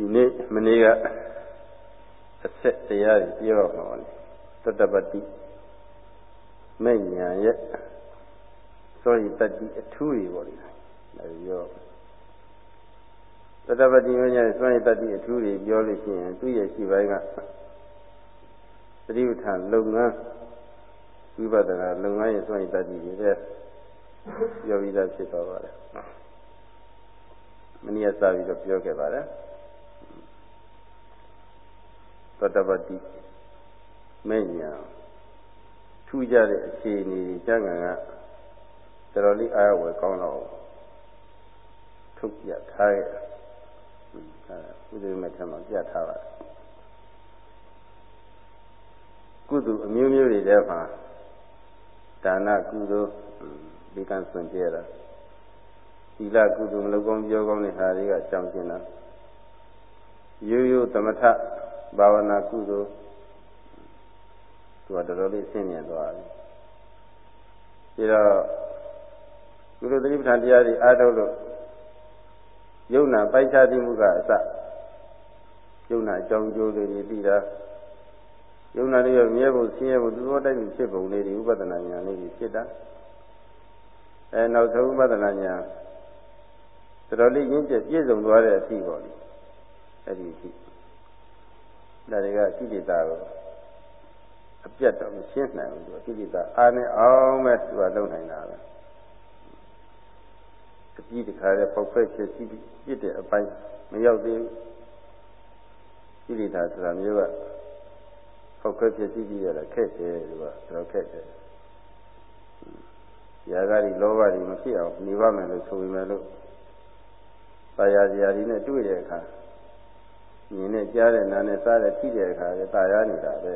ဒီနေ့မနေ့ကအဆက်တရားကြီးပြောမှာပါလေတတပတိမဲ့ညာရဲ့စောရိတတိအထူးတွေပေါ့လေဒါပြောတတပတိမဲ့ညာစောရိတတိအထူးတွေပြောလို့ရှိရင်သူ့ရဲ့ရှိပိုင်းကသတိပဋ္ဌာန်လုပ်ငန်းဝိပဿနာလုပ်ငန်းရဲ့စောရိတတိတွေပဲပြောပြီးသားဖြစ်သွားပါတယ်မနေ့ကစပြီးတော့ပြောခဲ့ပါတယ် သတ္တပတိမဲ့ညာထူးကြတဲ့အခြေအနေကျန်ကန်ကတော်တော်လေးအားဝယ်ကောင်းတော့ထုတ်ပြထားရဲ့အဲဥဒိမဲ့ထမှာပြထားပါတယ်ကုသိုလ်အမျိုးမျိုးတွေထဲမှာဒါနကုသိုလ်ဒီကံစွန့်ကြရတာသီလကုသိုလ်မလုပ်ကောင်းပြောကောင်းတဲ့ဟာတွေကကြောင်းကျင်တာရိုးရိုးသမထ ဘာဝနာကုသိုလ်သူကတော်တော်လေးဆင်းရဲသွားပြီဒါတော့ကုသိုလ်သတိပဋ္ဌာန်တရားတွေအားထုတ်လို့ယုံနာပိုက်ခြားသိမှုကအစယုံနာအကြောင်းကျိုးတွေပြီးတာယုံနာတွေရဲ့မြဲဖို့ဆင်းရဲဖို့သူတော်တိုက်ပြီးဖြစ်ပုံလေးတွေဥပဒနာဉာဏ်လေးတွေဖြစ်တာအဲနောက်ဆုံးဥပဒနာဉာဏ်တော်တော်လေးရင်းကျက်ပြည့်စုံသွားတဲ့အထိပေါ့လေအဲ့ဒီအထိ ဒါတွေကကိလေသာကိုအပြတ်တော့မရှင်းနိုင်ဘူးသူကိလေသာအားနဲ့အောင်မဲ့သူကလုံနိုင်တာပဲအကြည့်တခါလဲပေါက်ဖက်ဖြစ်စီးပြစ်တဲ့အပိုင်းမရောက်သေးဘူးကိလေသာဆိုတာမျိုးကပေါက်ဖက်ဖြစ်စီးပြီးရတာခက်တယ်သူကတော်ခက်တယ်ຢာကတွေလောဘတွေမဖြစ်အောင်နေပါမယ်လို့ဆိုပေမဲ့လို့ပါရဇာတိနဲ့တွေ့တဲ့အခါ မြင်နဲ့ကြားတဲ့နားနဲ့စားတဲ့ထိတဲ့အခါကျတာယာနေတာပဲ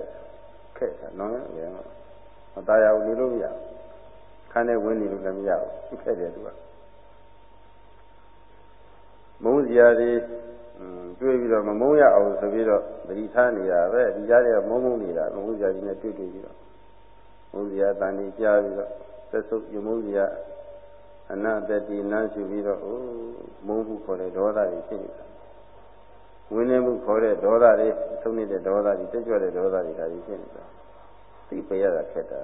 ခက်တာနော်ဘယ်မှာမတာယာဘူးနေလို့မရခန်းထဲဝင်နေလို့လည်းမရဘူးခက်တယ်သူကမုန်းစရာတွေတွေ့ပြီးတော့မမုန်းရအောင်ဆိုပြီးတော့သတိထားနေတာပဲဒီကြားထဲကမုန်းမုန်းနေတာမုန်းစရာကြီးနဲ့တွေ့တွေ့ပြီးတော့မုန်းစရာတန်နေကြားပြီးတော့သက်ဆုပ်ရမုန်းစရာအနတ္တိနန်းရှုပြီးတော့အိုးမုန်းမှုခေါ်တဲ့ဒေါသတွေဖြစ်နေတာ ဝင်းနေမှုခေါ်တဲ့ဒေါသတွေသုံးနေတဲ့ဒေါသတွေတက်ကြွတဲ့ဒေါသတွေဒါကြီးဖြစ်နေတာသိပရတာခက်တာ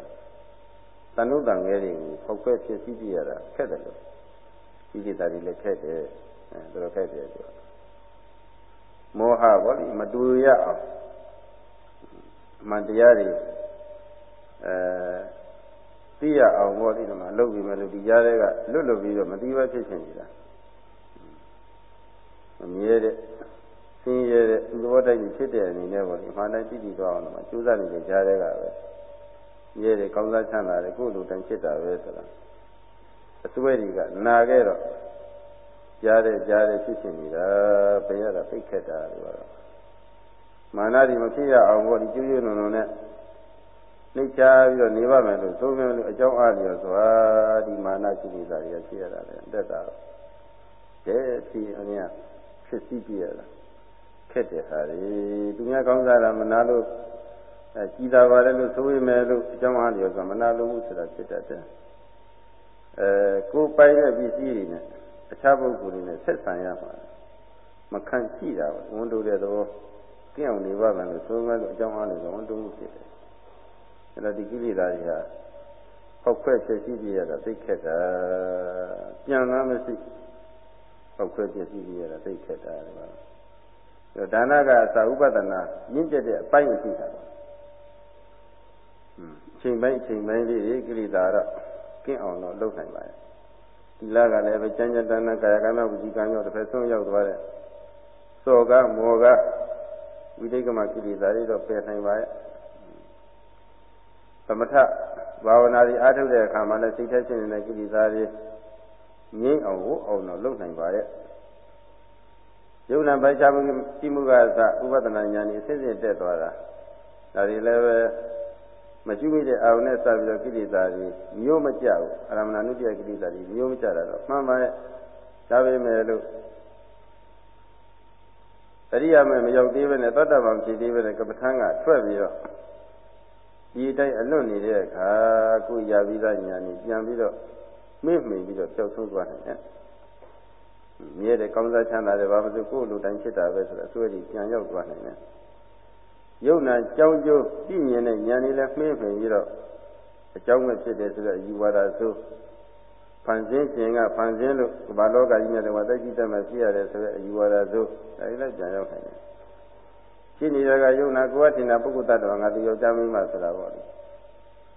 တဏှုတန်ငယ်တွေကိုဖောက်ခွဲဖြစ်စီးကြည့်ရတာခက်တယ်လို့ဒီကိစ္စတွေလည်းခက်တယ်အဲဒါတော့ခက်တယ်ဆိုမောဟဘောလိမတူရအောင်မှန်တရားတွေအဲသိရအောင်ဘောလိဒီမှာလုပ်ပြီးမယ်လို့ဒီကြားတွေကလွတ်လွတ်ပြီးတော့မသိဘဲဖြစ်ချင်နေတာမမြဲတဲ့ ဆင်းရဲတဲ့သဘောတိုက်ကြီးဖြစ်တဲ့အနေနဲ့ပေါ့ဒီမှန်တိုင်းကြည့်ကြည့်သွားအောင်လို့ကျိုးစားနေတဲ့ကြားတွေကပဲရဲတဲ့ကောင်းစားချမ်းသာတဲ့ကိုယ်လိုတိုင်းဖြစ်တာပဲဆိုတာအစွဲတွေကနာခဲ့တော့ကြားတဲ့ကြားတဲ့ဖြစ်ဖြစ်နေတာဘယ်ရတာသိခက်တာလို့တော့မာနဒီမဖြစ်ရအောင်ပေါ့ဒီကျိုးရွံ့နုံနုံနဲ့နှိမ့်ချပြီးတော့နေပါမယ်လို့သုံးမယ်လို့အကြောင်းအားလျော်စွာဒီမာနကိလေသာတွေဖြစ်ရတာလေတက်တာတဲ့ဖြစ်အမြဖြစ်စီးပြရတာ ခက်တဲ့ဟာတွေသူများကောင်းစားတာမနာလို့အဲကြည်သာပါတယ်လို့ဆိုရမယ်လို့အကြောင်းအားလျော်စွာမနာလို့မှုဆိုတာဖြစ်တတ်တယ်အဲကိုယ်ပိုင်တဲ့ပစ္စည်းတွေနဲ့အခြားပုဂ္ဂိုလ်တွေနဲ့ဆက်ဆံရမှာမခံကြည့်တာဝန်တိုတဲ့သဘောကင်းအောင်နေပါမယ်လို့ဆိုမယ်လို့အကြောင်းအားလျော်စွာဝန်တိုမှုဖြစ်တယ်အဲ့တော့ဒီကိလေသာတွေဟာဖောက်ခွဲဖြစ်ရှိပြရတာသိခက်တာပြန်လာမရှိဖောက်ခွဲဖြစ်ရှိပြရတာသိခက်တာဒီမှာ ဒါနကသာဥပဒနာမြင့်ကျက်တဲ့အပိုင်းရှိတာอืมအချိန်ပိုင်းအချိန်ပိုင်းလေးတွေကိလေသာတော့ကင်းအောင်တော့လုပ်နိုင်ပါတယ်ဒီလကလည်းပဲကျမ်းကျမ်းတဏ္ဍကာယကံဝစီကံရောက်တစ်ဖက်ဆုံးရောက်သွားတဲ့စောကမောကဝိသိကမကိလေသာတွေတော့ပယ်နိုင်ပါရဲ့သမထဘာဝနာတွေအားထုတ်တဲ့အခါမှာလည်းစိတ်ထဲဖြစ်နေတဲ့ကိလေသာတွေငြိမ့်အောင်ကိုအောင်တော့လုပ်နိုင်ပါရဲ့ ယုံနာပိုက်ချမှုရှိမှုကအစဥပဒနာဉာဏ်ကြီးစစ်စစ်တက်သွားတာဒါတွေလည်းပဲမကျွမိတဲ့အာရုံနဲ့စပြီးတော့ကိလေသာတွေမျိုးမကြဘူးအရမဏနုတ္တိယကိလေသာတွေမျိုးမကြတာတော့မှန်ပါရဲ့ဒါပေမဲ့လို့တရိယာမဲ့မရောက်သေးပဲနဲ့သောတာပန်ဖြစ်သေးပဲနဲ့ကပ္ပထံကထွက်ပြီးတော့ဒီတိုင်းအလွတ်နေတဲ့အခါကိုရပြီးသားညာနေပြန်ပြီးတော့မေ့မိန်ပြီးတော့ပျောက်ဆုံးသွားတယ်။ဒ မြဲတယ်ကောင်းစားချမ်းသာတယ်ဘာမှမဆိုကိုယ်လိုတိုင်းဖြစ်တာပဲဆိုတော့အစွဲကြီးပြန်ရောက်သွားနိုင်တယ်ယုံနာကြောင်းကျိုးပြည့်မြင်တဲ့ဉာဏ်လေးလည်းမှင်းပင်ပြီးတော့အကြောင်းပဲဖြစ်တယ်ဆိုတော့ယူဝါဒဆိုဖန်ဆင်းခြင်းကဖန်ဆင်းလို့ဘာလောကကြီးနဲ့တော့သိကြည့်တတ်မှဖြစ်ရတယ်ဆိုတော့ယူဝါဒဆိုအဲဒီလည်းပြန်ရောက်နိုင်တယ်ရှိနေတဲ့ကယုံနာကိုယ်ကထင်တာပုဂ္ဂိုလ်တ attva ငါသူယောက်ျားမင်းမဆိုတာပေါ့လေ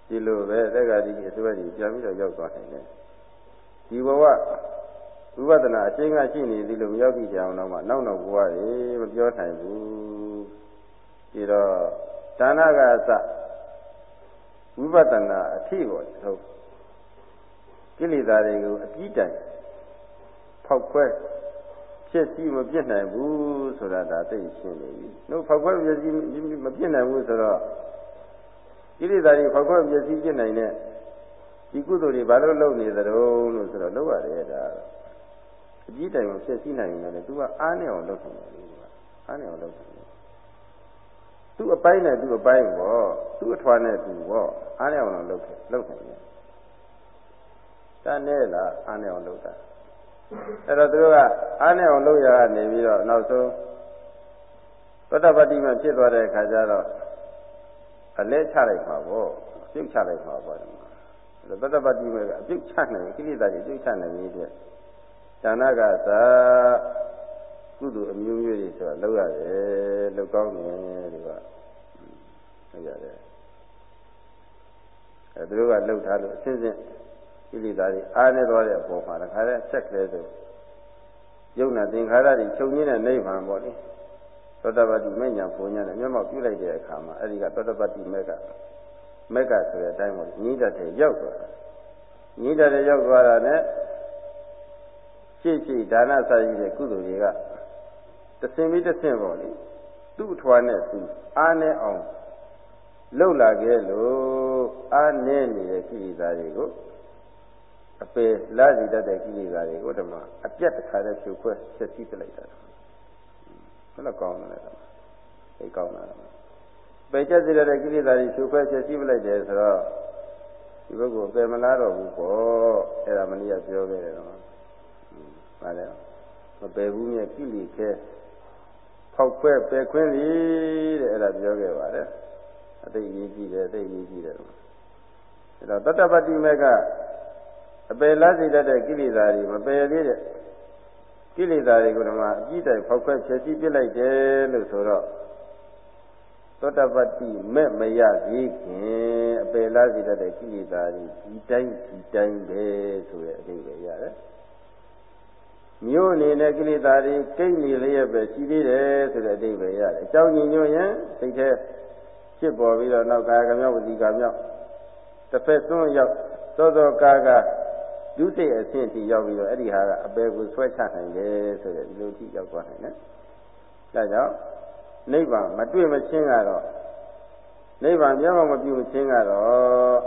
ဒီလိုပဲတက္ကတိအစွဲကြီးပြန်ပြီးတော့ရောက်သွားနိုင်တယ်ဒီဘဝ ဝိပဿနာအချင်းကရှိနေသည်လို့မရောက်ကြည့်ကြအောင်တော့မှနောက်နောက်ဘဝတွေမပြောနိုင်ဘူးဒီတော့ဒါနကအစဝိပဿနာအထိပေါ်ဟုတ်ကိလေသာတွေကိုအပြီးတိုင်ဖောက်ခွဲဖြစ်စီမပြစ်နိုင်ဘူးဆိုတာဒါသိရှင်းနေပြီ။တို့ဖောက်ခွဲဖြစ်စီမပြစ်နိုင်ဘူးဆိုတော့ကိလေသာတွေဖောက်ခွဲဖြစ်စီပြစ်နိုင်တဲ့ဒီကုသိုလ်တွေဘာလို့လုပ်နေသလဲလို့ဆိုတော့လုပ်ရတယ်ဒါအ ကြီးတိုင်ကိုဖြစ်စီနိုင်ရင်လည်းသူကအားနဲ့အောင်လုပ်နေတယ်သူကအားနဲ့အောင်လုပ်နေတယ်သူ့အပိုင်းနဲ့သူ့အပိုင်းပေါ့သူ့အထွားနဲ့သူပေါ့အားနဲ့အောင်လုပ်ခဲ့လုပ်နေတယ်ဒါနဲ့လားအားနဲ့အောင်လုပ်တာအဲ့တော့သူတို့ကအားနဲ့အောင်လုပ်ရကနေပြီးတော့နောက်ဆုံးသောတပတ္တိမဖြစ်သွားတဲ့အခါကျတော့အလဲချလိုက်ပါပေါ့ပြုတ်ချလိုက်ပါပေါ့သောတပတ္တိမကအပြုတ်ချနိုင်ကိလေသာတွေပြုတ်ချနိုင်ပြီးတဲ့ ဌာနကသာကုသိုလ်အမျိုးမျိုးတွေဆိုတာလောက်ရတယ်လောက်ကောင်းတယ်ဒီကလောက်ရတယ်အဲသူတို့ကလှုပ်ထားလို့အစဉ်စဉ်ကိလေသာတွေအားနေသွားတဲ့အပေါ်မှာတခါတည်းဆက်ကလေးဆိုယုံနာသင်္ခါရတွေချုပ်ငင်းတဲ့နိဗ္ဗာန်ပေါ့လေသောတပတ္တိမဉ္ဇဉ်ပုံညာနဲ့မျက်မှောက်ပြုလိုက်တဲ့အခါမှာအဲဒီကသောတပတ္တိမက်ကမက်ကဆိုတဲ့အတိုင်းပေါ့ညီတတ်တဲ့ရောက်သွားတာညီတတ်တဲ့ရောက်သွားတာနဲ့ ရှေ့ရှေ့ဒါနစာရည်တဲ့ကုသိုလ်တွေကတဆင်ပြီးတဆင်ပေါ့လေသူ့အထွားနဲ့သူအားနဲ့အောင်လှုပ်လာခဲ့လို့အားနည်းနေတဲ့ကိလေသာတွေကိုအပယ်လာစီတတ်တဲ့ကိလေသာတွေကိုဓမ္မအပြတ်တစ်ခါတည်းဖြုတ်ခွဲဆက်စီးပလိုက်တာဘယ်လိုကောင်းလဲသိကောင်းတာပယ်ချက်စီတဲ့ကိလေသာတွေဖြုတ်ခွဲဆက်စီးပလိုက်တယ်ဆိုတော့ဒီဘက်ကိုပယ်မလားတော့ဘူးပေါ့အဲ့ဒါမနည်းပြောခဲ့တယ်တော့ ပါလေမပယ်ဘူးမြဲကိလေခဲဖောက်ခွဲပယ်ခွင်းလီတဲ့အဲ့ဒါပြောခဲ့ပါတယ်အသိရေးကြည့်တယ်အသိရေးကြည့်တယ်အဲ့တော့တတ္တပတ္တိမေကအပယ်လားစေတတ်တဲ့ကိလေသာတွေမပယ်သေးတဲ့ကိလေသာတွေကိုဓမ္မအကြည့်တိုင်ဖောက်ခွဲဖြည့်ဆည်းပြစ်လိုက်တယ်လို့ဆိုတော့သောတပတ္တိမဲ့မရသေးခင်အပယ်လားစေတတ်တဲ့ကိလေသာတွေဒီတိုင်းဒီတိုင်းပဲဆိုတဲ့အဓိပ္ပာယ်ရတယ် မျိုးအနေနဲ့ကိလေသာတွေကိတ်နေလျက်ပဲရှိသေးတယ်ဆိုတဲ့အဓိပ္ပာယ်ရတယ်အကြောင်းညညွှန်ရင်စိတ်ထဲဖြစ်ပေါ်ပြီးတော့နောက်ကာကမြောက်ဝစီကမြောက်တစ်ဖက်သွန်းရောက်သောသောကာကဒုတိယအဆင့်ထိရောက်ပြီးတော့အဲ့ဒီဟာကအပေကိုဆွဲချနိုင်တယ်ဆိုတဲ့ဒီလိုထိရောက်သွားနိုင်တယ်။ဒါကြောင့်နိဗ္ဗာန်မတွေ့မချင်းကတော့နိဗ္ဗာန်မျက်မှောက်မပြုမချင်းကတော့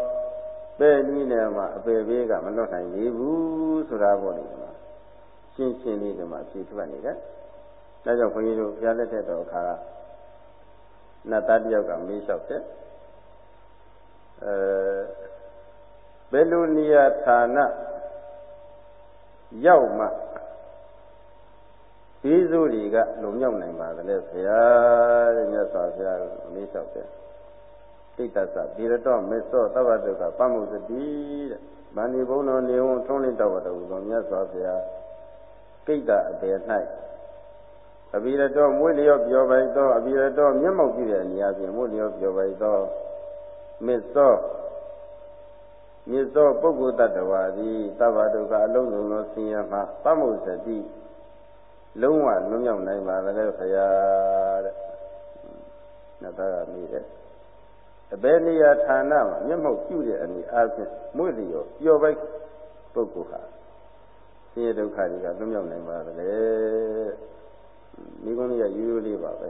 ပဲနည်းနဲ့မှအပေဘေးကမလွတ်နိုင်သေးဘူးဆိုတာပေါ့လေ။ ရှင်းရှင်းလေးဒီမှာဖြေထွက်နေတယ်။ဒါကြောင့်ခွန်ကြီးတို့ဘုရားလက်ထက်တော်အခါကနတ်သားတယောက်ကမေးလျှောက်တယ်။အဲဘယ်လိုနေရာဌာနရောက်မှဘေးစိုးတွေကလုံမြောက်နိုင်ပါသလဲဆရာတဲ့မြတ်စွာဘုရားမေးလျှောက်တယ်တိတ္တသဗေရတောမေသောသဗ္ဗတုကပမုစတိတဲ့ဗန္ဒီဘုံတော်နေဝထုံးလင်းတော်တော်ဘုံမြတ်စွာဘုရား ကိတ္တအပေ၌အဘိရတောမွေးလျော့ပြောပိုင်သောအဘိရတောမျက်မှောက်ကြည့်တဲ့နေရာပြင်မွေးလျော့ပြောပိုင်သောမေသောမြစ်သောပုဂ္ဂိုလ်တ attva သည်သဗ္ဗဒုက္ခအလုံးစုံသောဆင်းရဲမှပမုစတိလုံးဝလွတ်မြောက်နိုင်ပါသလဲဖရာတဲ့။နှစ်သားကမိတယ်။အဘယ်နေရာဌာနမှာမျက်မှောက်ပြုတဲ့အနေအားဖြင့်မွေ့လျော်ပျော်ပိုက်ပုဂ္ဂိုလ်ဟာ ဆင်းရဲဒုက္ခတွေကလွတ်မြောက်နိုင်ပါသလဲ။မိကုန်းကြီးကရိုးရိုးလေးပါပဲ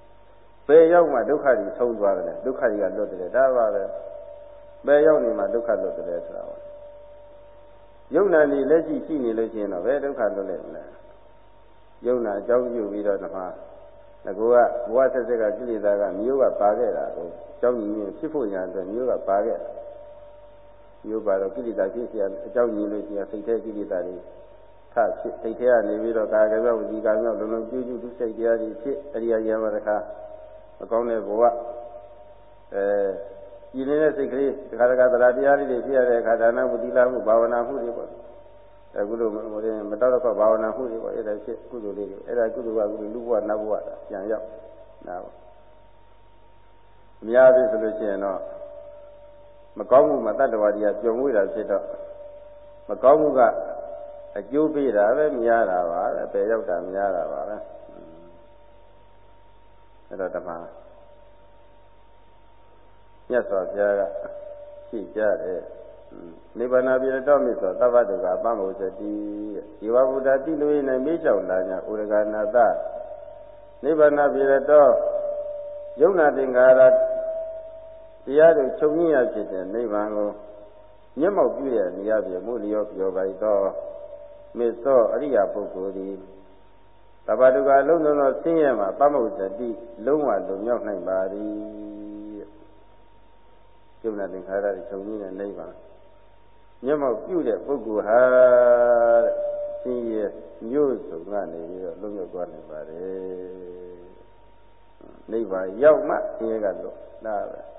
။ဘယ်ရောက်မှဒုက္ခတွေဆုံးသွားတယ်ဒုက္ခတွေကလွတ်တယ်ဒါပါပဲ။ဘယ်ရောက်နေမှဒုက္ခလွတ်တယ်ဆိုတာပါယုံနာနေလက်ရှိရှိနေလို့ရှိရင်တော့ဘယ်ဒုက္ခလွတ်လဲမလဲယုံနာအကြောင်းပြုပြီးတော့ဓမ္မငကောကဘဝဆက်ဆက်ကကိလေသာကမျိုးကပါခဲ့တာကိုအကြောင်းကြီးရင်ဖြစ်ဖို့ညာအတွက်မျိုးကပါခဲ့ မျိုးပါတော့ကိလေသာဖြစ်เสียအကြောင်းကြီးလို့ရှိရင်စိတ်ထဲကိလေသာတွေဖ ဖြစ်စိတ်ထဲကနေပြီးတော့ကာယကံဝစီကံမြောက်လုံးလုံးကျူးကျူးသူစိတ်တရားတွေဖြစ်အရိယာရမှာတခါမကောင်းတဲ့ဘဝအဲဤနေတဲ့စိတ်ကလေးတခါတခါတရားတရားလေးတွေဖြစ်ရတဲ့အခါဒါနမှုသီလမှုဘာဝနာမှုတွေပေါ့အခုလိုမတော်တော့ဘာဝနာမှုတွေပေါ့အဲ့ဒါဖြစ်ကုသိုလ်လေးတွေအဲ့ဒါကုသိုလ်ကကုသိုလ်လူဘဝနတ်ဘဝပြန်ရောက်နာပေါ့အများပြီဆိုလို့ရှိရင်တော့ မကောင်းမှုမှာတတ္တဝါတွေကကြုံဝေးတာဖြစ်တော့မကောင်းမှုကအကျိုးပေးတာပဲများတာပါပဲပယ်ရောက်တာများတာပါပဲအဲ့တော့ဓမ္မမြတ်စွာဘုရားကရှိကြတယ်နိဗ္ဗာန်ပြည်တော်မြတ်စွာသဗ္ဗတုကအပမ္မောဇတိဒီဝဗုဒ္ဓတိလူ၏နဲ့မေးလျှောက်လာညာဥရကနာတနိဗ္ဗာန်ပြည်တော်ယုံနာတင်္ကာရ တရားတို့ချုပ်ငြိရဖြစ်တဲ့နိဗ္ဗာန်ကိုမျက်မှောက်ပြုတဲ့နေရာပြမှုလျောပြောပါ၏သောမေသောအရိယာပုဂ္ဂိုလ်သည်တဘာတုကအလုံးစုံသောဆင်းရဲမှာပမုတ်တတိလုံးဝလုံမြောက်နိုင်ပါသည်ကျုပ်နာသင်္ခါရတွေချုပ်ငြိတဲ့နိဗ္ဗာန်မျက်မှောက်ပြုတဲ့ပုဂ္ဂိုလ်ဟာဆင်းရဲမျိုးစုံကနေပြီးတော့လုံမြောက်သွားနိုင်ပါတယ်နိဗ္ဗာန်ရောက်မှဆင်းရဲကလွတ်ဒါပဲ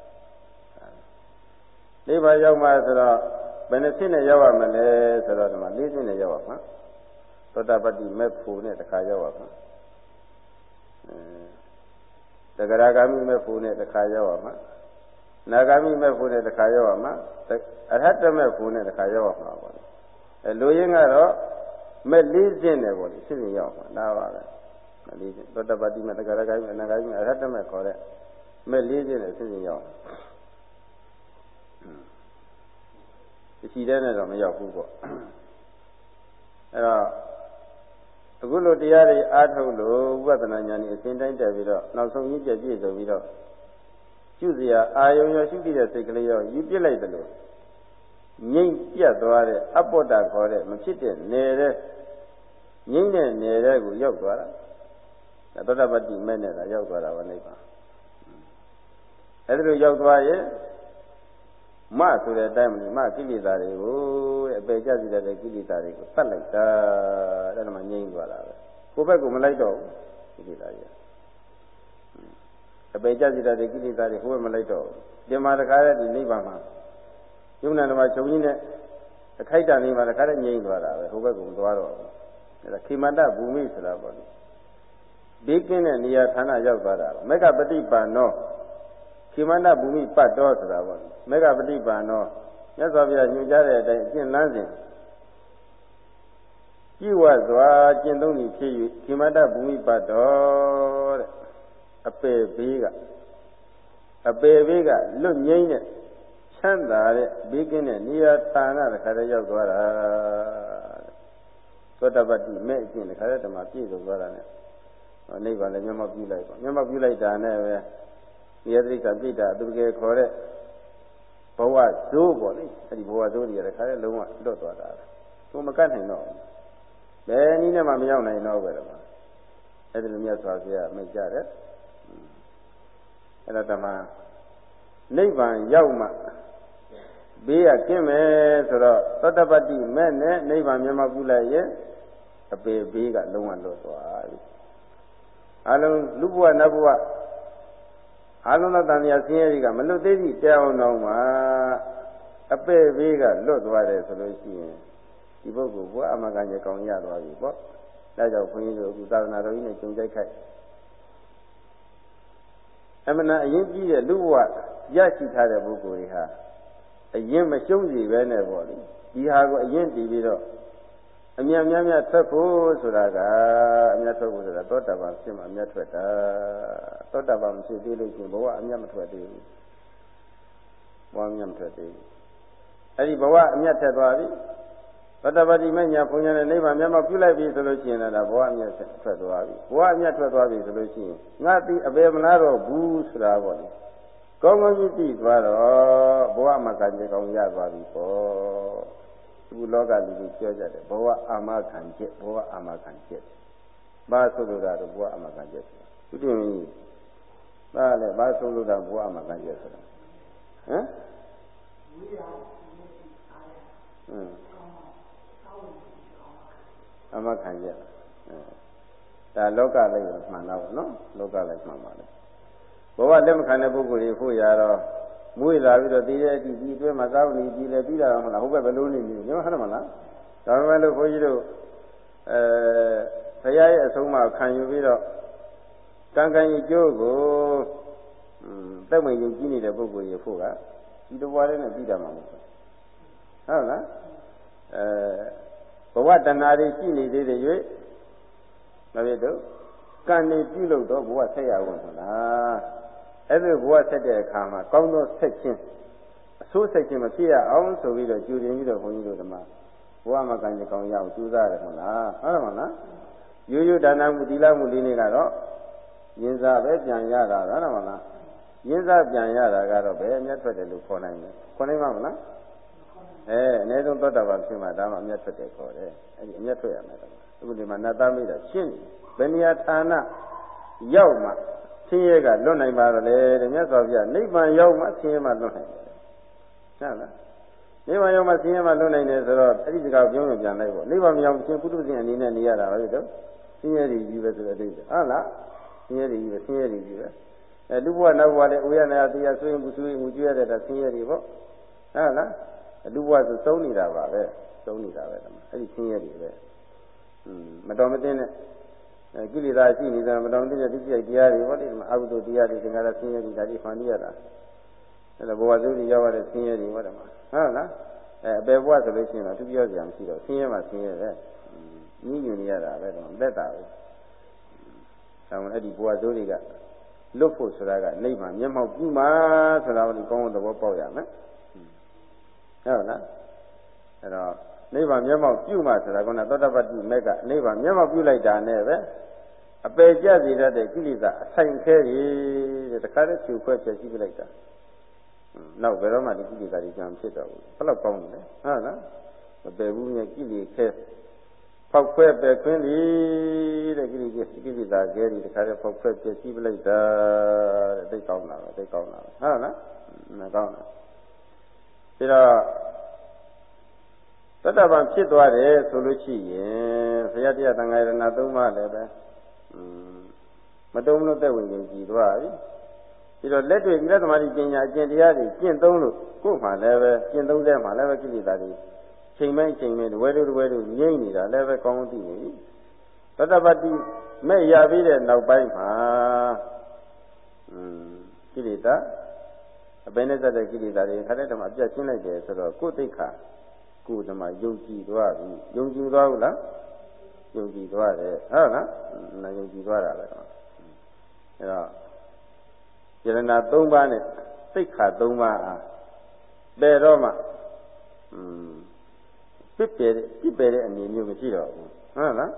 နိဗ္ဗာန်ရောက်မှဆိုတော့ဘယ်နှစိနဲ့ရောက်ရမလဲဆိုတော့ဒီမှာ၄စိနဲ့ရောက်ရမှာသောတာပတ္တိမေဖို့နဲ့တခါရောက်ရမှာတဂရဂามိမေဖို့နဲ့တခါရောက်ရမှာနာဂามိမေဖို့နဲ့တခါရောက်ရမှာအရဟတမေဖို့နဲ့တခါရောက်ရမှာပေါ့အဲလူရင်းကတော့မဲ့၄စိနဲ့ပေါ့လေစိစဉ်ရောက်မှာဒါပါပဲ၄စိသောတာပတ္တိမေတဂရဂามိအနာဂามိအရဟတမေခေါ်တဲ့မဲ့၄စိနဲ့စိစဉ်ရောက်မှာ တချီတဲ့နဲ့တော့မရောက်ဘူးပေါ့အဲ့တော့အခုလိုတရားတွေအားထုတ်လို့ဝိပဿနာဉာဏ်ဤအစဉ်တိုင်းတက်ပြီးတော့နောက်ဆုံးကြီးပြည့်ပြည့်စုံပြီးတော့ကျွစရာအာယုံရရှိတဲ့စိတ်ကလေးရောယူပြစ်လိုက်တယ်လို့ငြိမ့်ပြတ်သွားတဲ့အပ္ပတ္တခေါ်တဲ့မဖြစ်တဲ့နေတဲ့ငြိမ့်တဲ့နေတဲ့ကိုရောက်သွားတာသောတပတ္တိမဲ့နဲ့ကရောက်သွားတာဗောနိဗ္ဗာန်အဲ့ဒါလိုရောက်သွားရဲ့ မဆိုတဲ့အတိုင်းမလို့မကိလေသာတွေကိုအပေကြစီတဲ့ကိလေသာတွေကိုတတ်လိုက်တာအဲ့ဒါမှငြိမ်းသွားတာပဲကိုယ့်ဘက်ကမလိုက်တော့ဘူးကိလေသာကြီးအပေကြစီတဲ့ကိလေသာတွေကိုယ်ဘက်မလိုက်တော့ဘူးဒီမှာတခါတည်းဒီနိဗ္ဗာန်မှာယုံနာဓမ္မချုပ်ကြီးနဲ့အခိုက်တန်လေးမှာတခါတည်းငြိမ်းသွားတာပဲဟိုဘက်ကမသွားတော့ဘူးအဲ့ဒါခေမန္တဘူမိဆိုတာပေါ့လေဘေးကင်းတဲ့နေရာဌာနရောက်သွားတာမေကပฏิပန်နော ခိမန္တဘူမိပတ်တော်ဆိုတာပေါ့မေဃပฏิပန်သောမြတ်စွာဘုရားညွှန်ကြားတဲ့အတိုင်းအကျင့်လန်းစဉ်ကြည်ဝတ်စွာကျင့်သုံးနေဖြစ်၍ခိမန္တဘူမိပတ်တော်တဲ့အပေဘေးကအပေဘေးကလွတ်ငိမ့်တဲ့ချမ်းသာတဲ့ဘေးကင်းတဲ့နေရာဌာနတစ်ခါတည်းရောက်သွားတာသောတပတ္တိမဲ့အကျင့်တစ်ခါတည်းဓမ္မပြည့်စုံသွားတာနဲ့နိဗ္ဗာန်လည်းမျက်မှောက်ပြုလိုက်ပါမျက်မှောက်ပြုလိုက်တာနဲ့ပဲ ဒီယတိကပြိတ္တာသူတကယ်ခေါ်တဲ့ဘဝဇိုးပေါ့လေအဲ့ဒီဘဝဇိုးတွေကတခါတည်းလုံးဝလွတ်သွားတာသူမကတ်နိုင်တော့ဘယ်နည်းနဲ့မှမရောက်နိုင်တော့ပဲတော့အဲ့ဒီလိုမြတ်စွာဘုရားမိတ်ကြတယ်အဲ့ဒါတမနိဗ္ဗာန်ရောက်မှဘေးရကင်းမယ်ဆိုတော့သောတပတ္တိမဲ့နဲ့နိဗ္ဗာန်မျက်မှောက်ပြုလိုက်ရင်အပေဘေးကလုံးဝလွတ်သွားပြီအလုံးလူဘဝနတ်ဘဝ အာလုံးသောတန်မြာဆင်းရဲတွေကမလွတ်သေးသည့်တရားအောင်တော့မှအပဲ့ဘေးကလွတ်သွားတယ်ဆိုလို့ရှိရင်ဒီပုဂ္ဂိုလ်ဘုရားအမကကြီးကောင်းရသွားပြီပေါ့ဒါကြောင့်ခွန်ကြီးတို့အခုသာသနာတော်ကြီးနဲ့ကြုံကြိုက်ခိုက်အမှန်အရင်ကြီးတဲ့လူဘဝရရှိထားတဲ့ပုဂ္ဂိုလ်တွေဟာအရင်မရှုံးစီပဲနဲ့ပေါ့လေဒီဟာကိုအရင်တည်ပြီးတော့ အမြတ်များများထွက်ဖို့ဆိုတာကအမြတ်ထွက်ဖို့ဆိုတာသောတာပန်ဖြစ်မှအမြတ်ထွက်တာသောတာပန်မရှိသေးလို့ရှိရင်ဘဝအမြတ်မထွက်သေးဘူးဘဝအမြတ်မထွက်သေးဘူးအဲ့ဒီဘဝအမြတ်ထက်သွားပြီသောတာပတိမညာဘုံညာနဲ့နိဗ္ဗာန်မျက်မှောက်ပြုလိုက်ပြီဆိုလို့ရှိရင်လည်းဘဝအမြတ်ထွက်သွားပြီဘဝအမြတ်ထွက်သွားပြီဆိုလို့ရှိရင်ငါတိအပေမလားတော့ဘူးဆိုတာပေါ့လေကောင်းကောင်းကြီးသိသွားတော့ဘဝမှာကံကြေကောင်းရသွားပြီပေါ့ အခုလောကလူတွေပြောကြတယ်ဘဝအာမခံချက်ဘဝအာမခံချက်ဘာဆိုလိုတာတော့ဘဝအာမခံချက်သူတင်ကြီးဘာလဲဘာဆိုလိုတာဘဝအာမခံချက်ဆိုတာဟမ်ဟမ်အမခံရဒါလောကလိုက်မှန်တာပေါ့နော်လောကလိုက်မှန်ပါလေဘဝလက်မခံတဲ့ပုဂ္ဂိုလ်တွေဖို့ရတော့ မွေးလာပြီးတော့တည်တဲ့အတိဒီအတွင်းမှာသာဝတိပြည်လည်းပြီးတာမဟုတ်လားဟုတ်ပဲဘယ်လိုနေနေညမဟုတ်မလားဒါပေမဲ့လို့ဘုန်းကြီးတို့အဲဘုရားရဲ့အဆုံးအမခံယူပြီးတော့ကံကံကြီးကျိုးကိုတက်ဝင်ယုံကြည်နေတဲ့ပုဂ္ဂိုလ်ရေဖို့ကဒီတဘွားလေးနဲ့ပြီးတာမှာမဟုတ်ဘူးဟုတ်လားအဲဘဝတဏှာတွေရှိနေသေးတယ်၍မဖြစ်တော့ကံနေပြုလို့တော့ဘဝဆက်ရဝင်သလား အဲ့ဒီဘဝဆက်တဲ့အခါမှာကောင်းသောဆက်ခြင်းအဆိုးဆက်ခြင်းမဖြစ်ရအောင်ဆိုပြီးတော့ကြိုတင်ပြီးတော့ဘုန်းကြီးတို့ဓမ္မဘဝမှာကံကြကောင်းရအောင်ကြိုးစားရတယ်မဟုတ်လားဟုတ်တယ်မလားရိုးရိုးဒါနမှုသီလမှုလေးတွေကတော့ရင်းစားပဲပြန်ရတာဟုတ်တယ်မလားရင်းစားပြန်ရတာကတော့ဘယ်အမျက်ထွက်တယ်လို့ခေါ်နိုင်လဲခေါ်နိုင်မှာမလားအဲအနည်းဆုံးသောတာပန်ဖြစ်မှဒါမှအမျက်ထွက်တယ်ခေါ်တယ်အဲ့ဒီအမျက်ထွက်ရမယ်တော့အခုဒီမှာနတ်သားမိတာရှင်းဘယ်နေရာဌာနရောက်မှ ဆင်းရဲကလွတ်နိုင်ပါတော့လေတဲ့မြတ်စွာဘုရားနိဗ္ဗာန်ရောက်မှဆင်းရဲမှလွတ်နိုင်တယ်ဟုတ်လားနိဗ္ဗာန်ရောက်မှဆင်းရဲမှလွတ်နိုင်တယ်ဆိုတော့အဲ့ဒီစကားပြောရင်ပြန်လိုက်ပေါ့နိဗ္ဗာန်မရောက်ချင်းပုထုဇဉ်အနေနဲ့နေရတာပဲတော့ဆင်းရဲတွေကြီးပဲဆိုတဲ့အတိတ်ဟုတ်လားဆင်းရဲတွေကြီးပဲဆင်းရဲတွေကြီးပဲအဲလူဘဝနောက်ဘဝလည်းဥရနာတရားဆွေးရင်ဘူးဆွေးရင်ဘူးကြွရတဲ့ဆင်းရဲတွေပေါ့ဟုတ်လားလူဘဝဆိုသုံးနေတာပါပဲသုံးနေတာပဲအဲ့ဒီဆင်းရဲတွေပဲอืมမတော်မတင်တဲ့ ကိလေသာရှိနေတာမတော်မတင်တဲ့ဒီစိတ်တရားတွေဟောဒီမှာအကုသိုလ်တရားတွေသင်္ခါရဆင်းရဲတွေဒါတွေဖန်တီးရတာအဲ့ဒါဘဝစုတွေရောက်ရတဲ့ဆင်းရဲတွေဟောတယ်မှာဟုတ်လားအဲအပေဘဝဆိုလို့ရှိရင်တော့သူပြောစရာမရှိတော့ဆင်းရဲမှဆင်းရဲပဲညှဉ်းညူနေရတာပဲတော့လက်တာပဲအဲဒါအဲ့ဒီဘဝစုတွေကလွတ်ဖို့ဆိုတာကနိဗ္ဗာန်မျက်မှောက်ပြုမှာဆိုတာကိုကောင်းတဲ့သဘောပေါက်ရမယ်ဟုတ်လားအဲ့တော့ နိဗ္ဗာန်မျက်မှောက်ပြုမှဆိုတာကသောတပတ္တိမက်ကနိဗ္ဗာန်မျက်မှောက်ပြုလိုက်တာနဲ့ပဲအပေကျစေတတ်တဲ့ကိလေသာအဆိုင်ခဲကြီးတဲ့တခါတည်းဖြူခွဲပြည့်စည်ပြလိုက်တာနောက်ဘယ်တော့မှဒီကိလေသာတွေကြံဖြစ်တော့ဘူးဘယ်လောက်ကောင်းလဲဟုတ်လားမပယ်ဘူးမြကိလေခဲဖောက်ခွဲပယ်ခွင်းသည်တဲ့ကိလေသာကိလေသာခဲတွေတခါတည်းဖောက်ခွဲပြည့်စည်ပြလိုက်တာတဲ့သိကောင်းတာပဲသိကောင်းတာပဲဟုတ်လားမကောင်းတာဒါတော့ တတ္တဗံဖြစ်သွားတယ်ဆိုလို့ရှိရင်ဘုရားတရားသံဃာရဏသုံးပါးလည်းပဲမတုံးလို့သက်ဝင်ရင်ကြည်သွားပြီပြီးတော့လက်တွေ့ဒီလက်သမားကြီးပညာအကျင့်တရားတွေကျင့်သုံးလို့ကိုယ်မှလည်းပဲကျင့်သုံးတဲ့မှလည်းပဲကိလေသာတွေချိန်မဲချိန်မဲဝဲတို့ဝဲတို့ငြိမ့်နေတာလည်းပဲကောင်းသိနေပြီတတ္တပတိမဲ့ရပြီးတဲ့နောက်ပိုင်းမှာอืมကိလေသာအဘယ်နဲ့သက်တဲ့ကိလေသာတွေခါတဲ့တည်းမှာပြတ်ရှင်းလိုက်တယ်ဆိုတော့ကိုယ်သိက္ခာ ကိုယ်ဓမ္မယုံကြည်သွားပြီယုံကြည်သွားဘူးလားယုံကြည်သွားတယ်ဟုတ်လားနာယုံကြည်သွားတာပဲအဲတော့ယရဏ၃ပါးနဲ့သိက္ခာ၃ပါးအားပယ်တော့မှอืมပြစ်ပယ်ပြစ်ပယ်တဲ့အနေမျိုးမရှိတော့ဘူးဟုတ်လား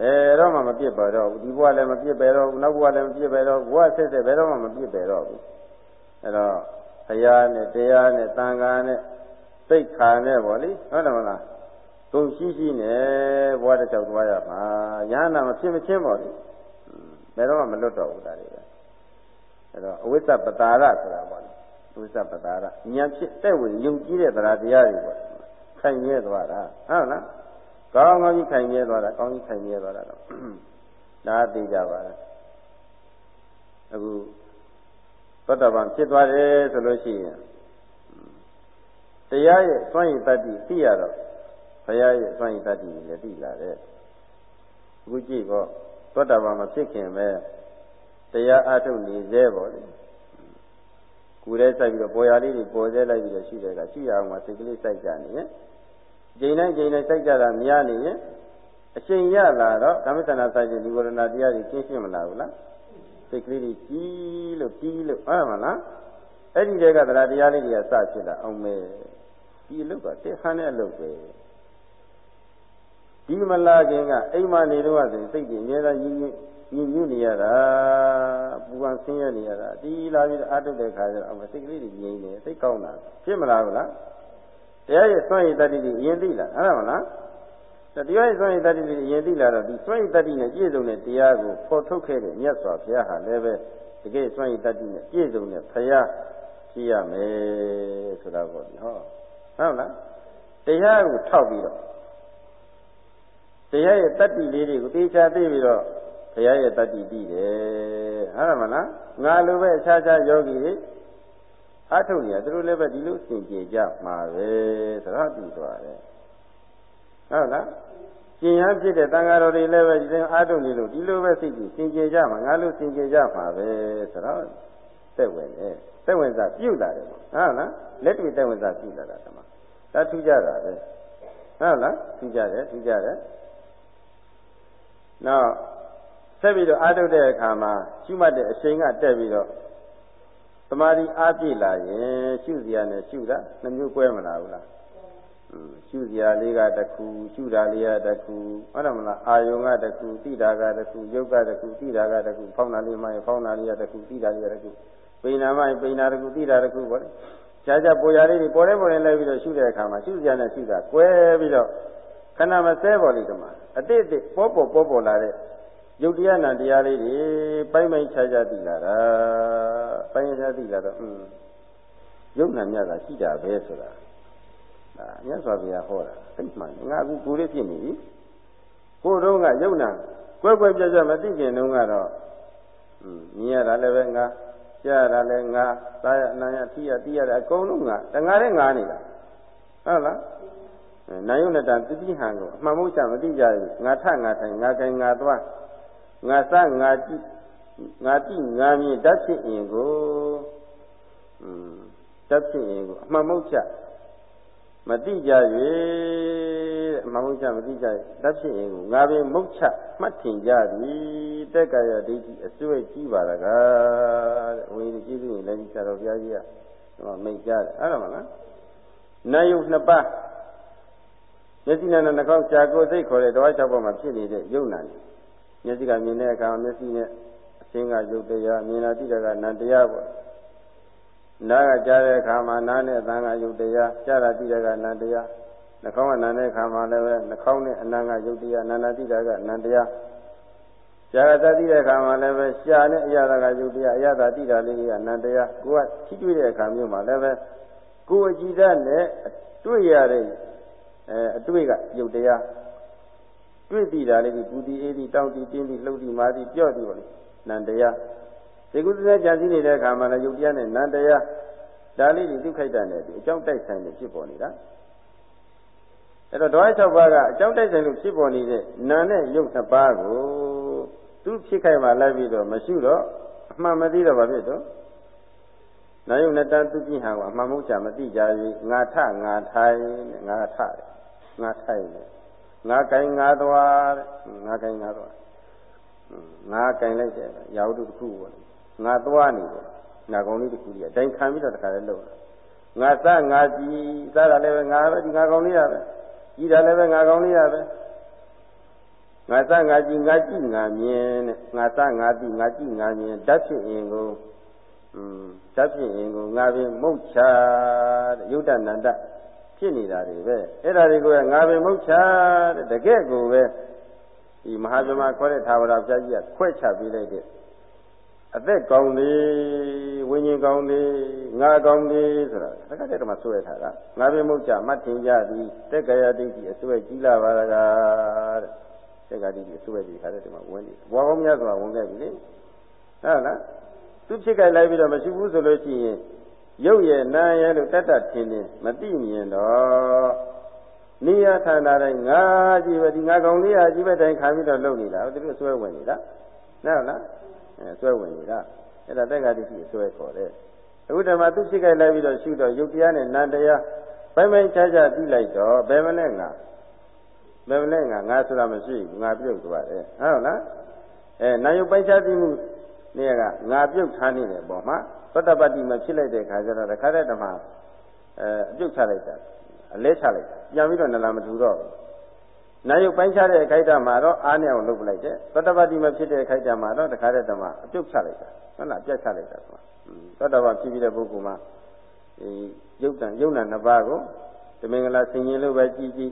အဲတော့မှမပြစ်ပယ်တော့ဘူးဒီဘဝလည်းမပြစ်ပယ်တော့ဘူးနောက်ဘဝလည်းမပြစ်ပယ်တော့ဘူးဘဝဆက်ဆက်ဘယ်တော့မှမပြစ်ပယ်တော့ဘူးအဲတော့ဘုရားနဲ့တရားနဲ့သံဃာနဲ့ စိတ်ခါနဲ့ပေါ့လေဟုတ်တယ်မလားဂုံရှိရှိနဲ့ဘဝတစ်ချောက်သွားရမှာရဟနာမဖြစ်မချင်းပေါ့လေဘယ်တော့မှမလွတ်တော့ဘူးဒါတွေပဲအဲတော့အဝိဇ္ဇပတာရဆိုတာပေါ့လေအဝိဇ္ဇပတာရဉာဏ်ဖြစ်တဲ့ဝင်ယုံကြည်တဲ့တရားတရားတွေပေါ့ခိုင်မြဲသွားတာဟုတ်လားကောင်းကောင်းကြီးခိုင်မြဲသွားတာကောင်းကြီးခိုင်မြဲသွားတာတော့ဒါသိကြပါလားအခုသောတပန်ဖြစ်သွားတယ်ဆိုလို့ရှိရင် တရားရဲ့စွန့်ရည်တတ္တိသိရတော့ဘုရားရဲ့စွန့်ရည်တတ္တိလည်းသိလာတယ်အခုကြည့်ပေါ့သောတာပန်မဖြစ်ခင်ပဲတရားအထုတ်နေသေးပေါ့လေကိုယ်တည်းစိုက်ပြီးတော့ပေါ်ရလေးတွေပေါ်သေးလိုက်ပြီးတော့ရှိတယ်ကရှိရအောင်မစိတ်ကလေးစိုက်ကြနေရင်ချိန်တိုင်းချိန်တိုင်းစိုက်ကြတာများနေရင်အချိန်ရလာတော့ဓမ္မသနာစိုက်တဲ့ဒီဝရဏတရားတွေကျင်းရှင်းမလာဘူးလားစိတ်ကလေးတွေကြီးလို့ပြီးလို့ဟုတ်မလားအဲ့ဒီတည်းကတရားတရားလေးတွေကစဖြစ်လာအောင်မဲ ဒီအလုပ်ကတက်ခမ်းတဲ့အလုပ်ပဲဒီမလာခင်ကအိမ်မနေတော့ဆိုစိတ်ကြီးအများကြီးညင်ညင်ညွနေရတာပူပန်ဆင်းရဲနေရတာဒီလာပြီးအာထုတ်တဲ့ခါကျတော့အမစိတ်ကလေးတွေငြိမ့်နေစိတ်ကောင်းတာဖြစ်မလားဘူးလားတရားရဲ့စွန့်ရည်တတ္တိတွေအရင်သိလားဟုတ်မလားတရားရဲ့စွန့်ရည်တတ္တိတွေအရင်သိလာတော့ဒီစွန့်ရည်တတ္တိနဲ့ပြည့်စုံတဲ့တရားကိုဖော်ထုတ်ခဲ့တဲ့မြတ်စွာဘုရားဟာလည်းပဲတကယ်စွန့်ရည်တတ္တိနဲ့ပြည့်စုံတဲ့ဘုရားရှိရမယ်ဆိုတာပေါ့ဒီဟော ဟုတ်လားတရားကိုထောက်ပြီးတော့တရားရဲ့တတ္တိလေးတွေကိုသေချာသိပြီးတော့ဘုရားရဲ့တတ္တိတည်တယ်ဟုတ်မလားငါလိုပဲအခြားခြားယောဂီတွေအထုတ်နေရသူတို့လည်းပဲဒီလိုစင်ကြယ်ကြမှာပဲသရတိသွားတယ်ဟုတ်လားကျင်ရဖြစ်တဲ့တန်ဃာတော်တွေလည်းပဲဒီလိုအားထုတ်နေလို့ဒီလိုပဲစိတ်ကြီးစင်ကြယ်ကြမှာငါလိုစင်ကြယ်ကြမှာပဲဆိုတော့သက်ဝင်တယ်သက်ဝင်စားပြုတ်လာတယ်ဟုတ်လားလက်တွေ့သက်ဝင်စားပြုတ်လာတာတမ ဒါထူးကြတာပဲဟုတ်လားထူးကြတယ်ထူးကြတယ်နောက်ဆက်ပြီးတော့အားထုတ်တဲ့အခါမှာရှုမှတ်တဲ့အချိန်ကတက်ပြီးတော့သမာဓိအားပြည့်လာရင်ရှုစရာနဲ့ရှုတာနှမျိုးကွဲမလားဘူးလားရှုစရာလေးကတခုရှုတာလေးကတခုဟုတ်တယ်မလားအာယုံကတခုတိတာကတခုယုတ်ကတခုတိတာကတခုဖောင်းတာလေးမှရင်ဖောင်းတာလေးကတခုတိတာလေးကတခုပိဏာမှရင်ပိဏာတခုတိတာတခုပေါ့လေ ကြာကြာပူရာလေးတွေပေါ်တဲ့ပေါ်တဲ့လိုက်ပြီးတော့ရှုတဲ့အခါမှာရှုကြနဲ့ရှုတာကွဲပြီးတော့ခဏမစဲပေါ်လိမ့်မှာအတိတ်တိပေါ်ပေါ်ပေါ်ပေါ်လာတဲ့ယုတ်တရားနာတရားလေးတွေပိုင်းပိုင်းခြားခြားသိလာတာပိုင်းခြားသိလာတော့อืมယုတ်နာမြတ်ကရှိတာပဲဆိုတာဒါမြတ်စွာဘုရားဟောတာအဲ့မှငါအခုကိုယ်လေးဖြစ်နေပြီကိုတော့ကယုတ်နာကွဲကွဲပြားပြားမသိခင်တုန်းကတော့မြင်ရတာလည်းပဲငါ ကြားရတာလည်းငါသားရနာရထိရတိရတာအကုန်လုံးငါတငါတဲ့ငါနေတာဟုတ်လားနာယုဏတံတိတိဟံကိုအမှန်မို့ချမသိကြဘူးငါထငါထိုင်ငါကင်ငါသွားငါစငါကြည့်ငါကြည့်ငါမြင်တတ်ဖြစ်ရင်ကိုอืมတတ်ဖြစ်ရင်ကိုအမှန်မဟုတ်ချမတိကြ၍အ မှန်မဟုတ်ချမတိကြတတ်ဖြစ်ရင်ကိုငါပင်မုတ်ချမှတ်ထင်ကြသည်တက်ကာယဒိဋ္ဌိအစွဲကြီးပါလားကတဲ့ဝိညာဉ်ကြီးစုရင်လည်းဆရာတော်ဘုရားကြီးကဒီမှာမိတ်ကြတယ်အဲ့ဒါမှလားနာယုနှစ်ပါးမျက်စိနဲ့နှာခေါင်းရှားကိုယ်စိတ်ခေါ်တဲ့ဓဝါ၆ပါးမှာဖြစ်နေတဲ့ယုံနာနေမျက်စိကမြင်တဲ့အခါမျက်စိနဲ့အရှင်းကယုတ်တရားမြင်လာတိတကနံတရားပေါ့နားကကြားတဲ့အခါမှာနားနဲ့အသံကယုတ်တရားကြားတာတိတကနံတရား နှာခေါင်းကနားတဲ့အခါမှာလည်းပဲနှာခေါင်းနဲ့အနံကယုတ်တရားနာနာတိတကနံတရားရှားကသတိတဲ့အခါမှာလည်းပဲရှားနဲ့အရသာကယုတ်တရားအရသာတိတာလေးကနံတရားကိုကထိတွေ့တဲ့အခါမျိုးမှာလည်းပဲကိုယ်အကြည့်တတ်နဲ့တွေ့ရတဲ့အဲအတွေ့ကယုတ်တရားတွေ့တည်တာလေးဒီပူတီအေးဒီတောင်းတီတင်းတီလှုပ်တီမာတီပြော့တီပါလေနန္တရားဒီကုသဇကြံစည်နေတဲ့အခါမှာလည်းယုတ်တရားနဲ့နန္တရားဒါလေးဒီဒုက္ခိတနဲ့ဒီအကြောင်းတိုက်ဆိုင်နေဖြစ်ပေါ်နေတာ အဲ့တော့ဓဝါ၆ပါးကအကြောင်းတိုက်ဆိုင်လို့ဖြစ်ပေါ်နေတဲ့နာနဲ့ယုတ်နှစ်ပါးကိုသူဖြစ်ခိုက်မှလိုက်ပြီးတော့မရှိတော့အမှန်မသိတော့ဘာဖြစ်တော့နာယုတ်နတန်သူကြည့်ဟံကအမှန်မဟုတ်ချာမသိကြ၍ငါထငါထိုင်ငါထငါထိုင်ငါကင်ငါသွားငါကင်ငါသွားငါကင်လိုက်တယ်ရာဟုတုတစ်ခုပေါ့ငါသွားနေတယ်နာကောင်လေးတစ်ခုကြီးအတိုင်းခံပြီးတော့တခါလဲလို့ငါစငါကြည်စားတာလည်းပဲငါပဲဒီငါကောင်လေးရပဲ ကြည်တာလည်းပဲငါကောင်လေးရပဲငါစငါကြည်ငါကြည်ငါမြင်တဲ့ငါစငါကြည်ငါကြည်ငါမြင်တတ်ဖြစ်ရင်ကိုอืมတတ်ဖြစ်ရင်ကိုငါပင်မုတ်ချတဲ့ယုဒ္ဒနန္ဒဖြစ်နေတာတွေပဲအဲ့ဒါတွေကိုငါပင်မုတ်ချတဲ့တကယ့်ကိုပဲဒီမဟာဗြဟ္မာခေါ်တဲ့သာဝရဘုရားကြီးကခွဲချပေးလိုက်တဲ့ အသက်ကောင်းလေးဝိညာဉ်ကောင်းလေးငါကောင်းလေးဆိုတာတခါတည်းကမှဆွဲထားတာငါပင်မုတ်ချမှတ်ထင်ကြသည်တက်ကြရဒိဋ္ဌိအစွဲကြီးလာပါလားတဲ့တက်ကတိအစွဲကြီးခါတဲ့ဒီမှာဝင်နေဘွားကောင်းများဆိုတာဝင်ခဲ့ပြီလေဟုတ်လားသူဖြစ်ကြလိုက်ပြီးတော့မရှိဘူးဆိုလို့ရှိရင်ရုပ်ရဲ့နာရဲ့လို့တတ်တတ်ထင်နေမသိမြင်တော့နိယဌာနတိုင်းငါကြည့်ပဲဒီငါကောင်လေးဟာကြည့်ပဲတိုင်းခံပြီးတော့လုပ်နေတာသူတို့ဆွဲဝင်နေတာနော်လားအဲ ဆွဲဝင်နေတာအဲ့ဒါတက္ကတိရှိဆွဲခေါ်တယ်အခုတည်းမှာသူဖြစ်ကြလိုက်ပြီးတော့ရှုတော့ယုတ်တရားနဲ့နန္တရားပိုင်းပိုင်းခြားခြားသိလိုက်တော့ဘယ်မနဲ့ငါဘယ်မနဲ့ငါငါဆိုတာမရှိဘူးငါပြုတ်သွားတယ်ဟုတ်လားအဲနာယုတ်ပိုင်းခြားသိမှုနေကငါပြုတ်ထားနေတယ်ပေါ့မှာသတ္တပတ္တိမဖြစ်လိုက်တဲ့ခါကျတော့တခါတည်းတမအဲအပြုတ်ချလိုက်တာအလဲချလိုက်တာပြန်ပြီးတော့နလာမထူတော့ဘူး နာယုတ်ပိုင်းခြားတဲ့ခိုက်တာမှာတော့အားနဲ့အောင်လုပ်ပလိုက်တယ်သတ္တပတ္တိမဖြစ်တဲ့ခိုက်တာမှာတော့တခါတည်းတမအပြုတ်ချလိုက်တာဟုတ်လားပြတ်ချလိုက်တာဆိုသတ္တပဖြစ်ပြီးတဲ့ပုဂ္ဂိုလ်မှာဒီယုတ်တန်ယုတ်နာနှစ်ပါးကိုတမင်္ဂလာဆင်ရင်လို့ပဲကြည်ကြည်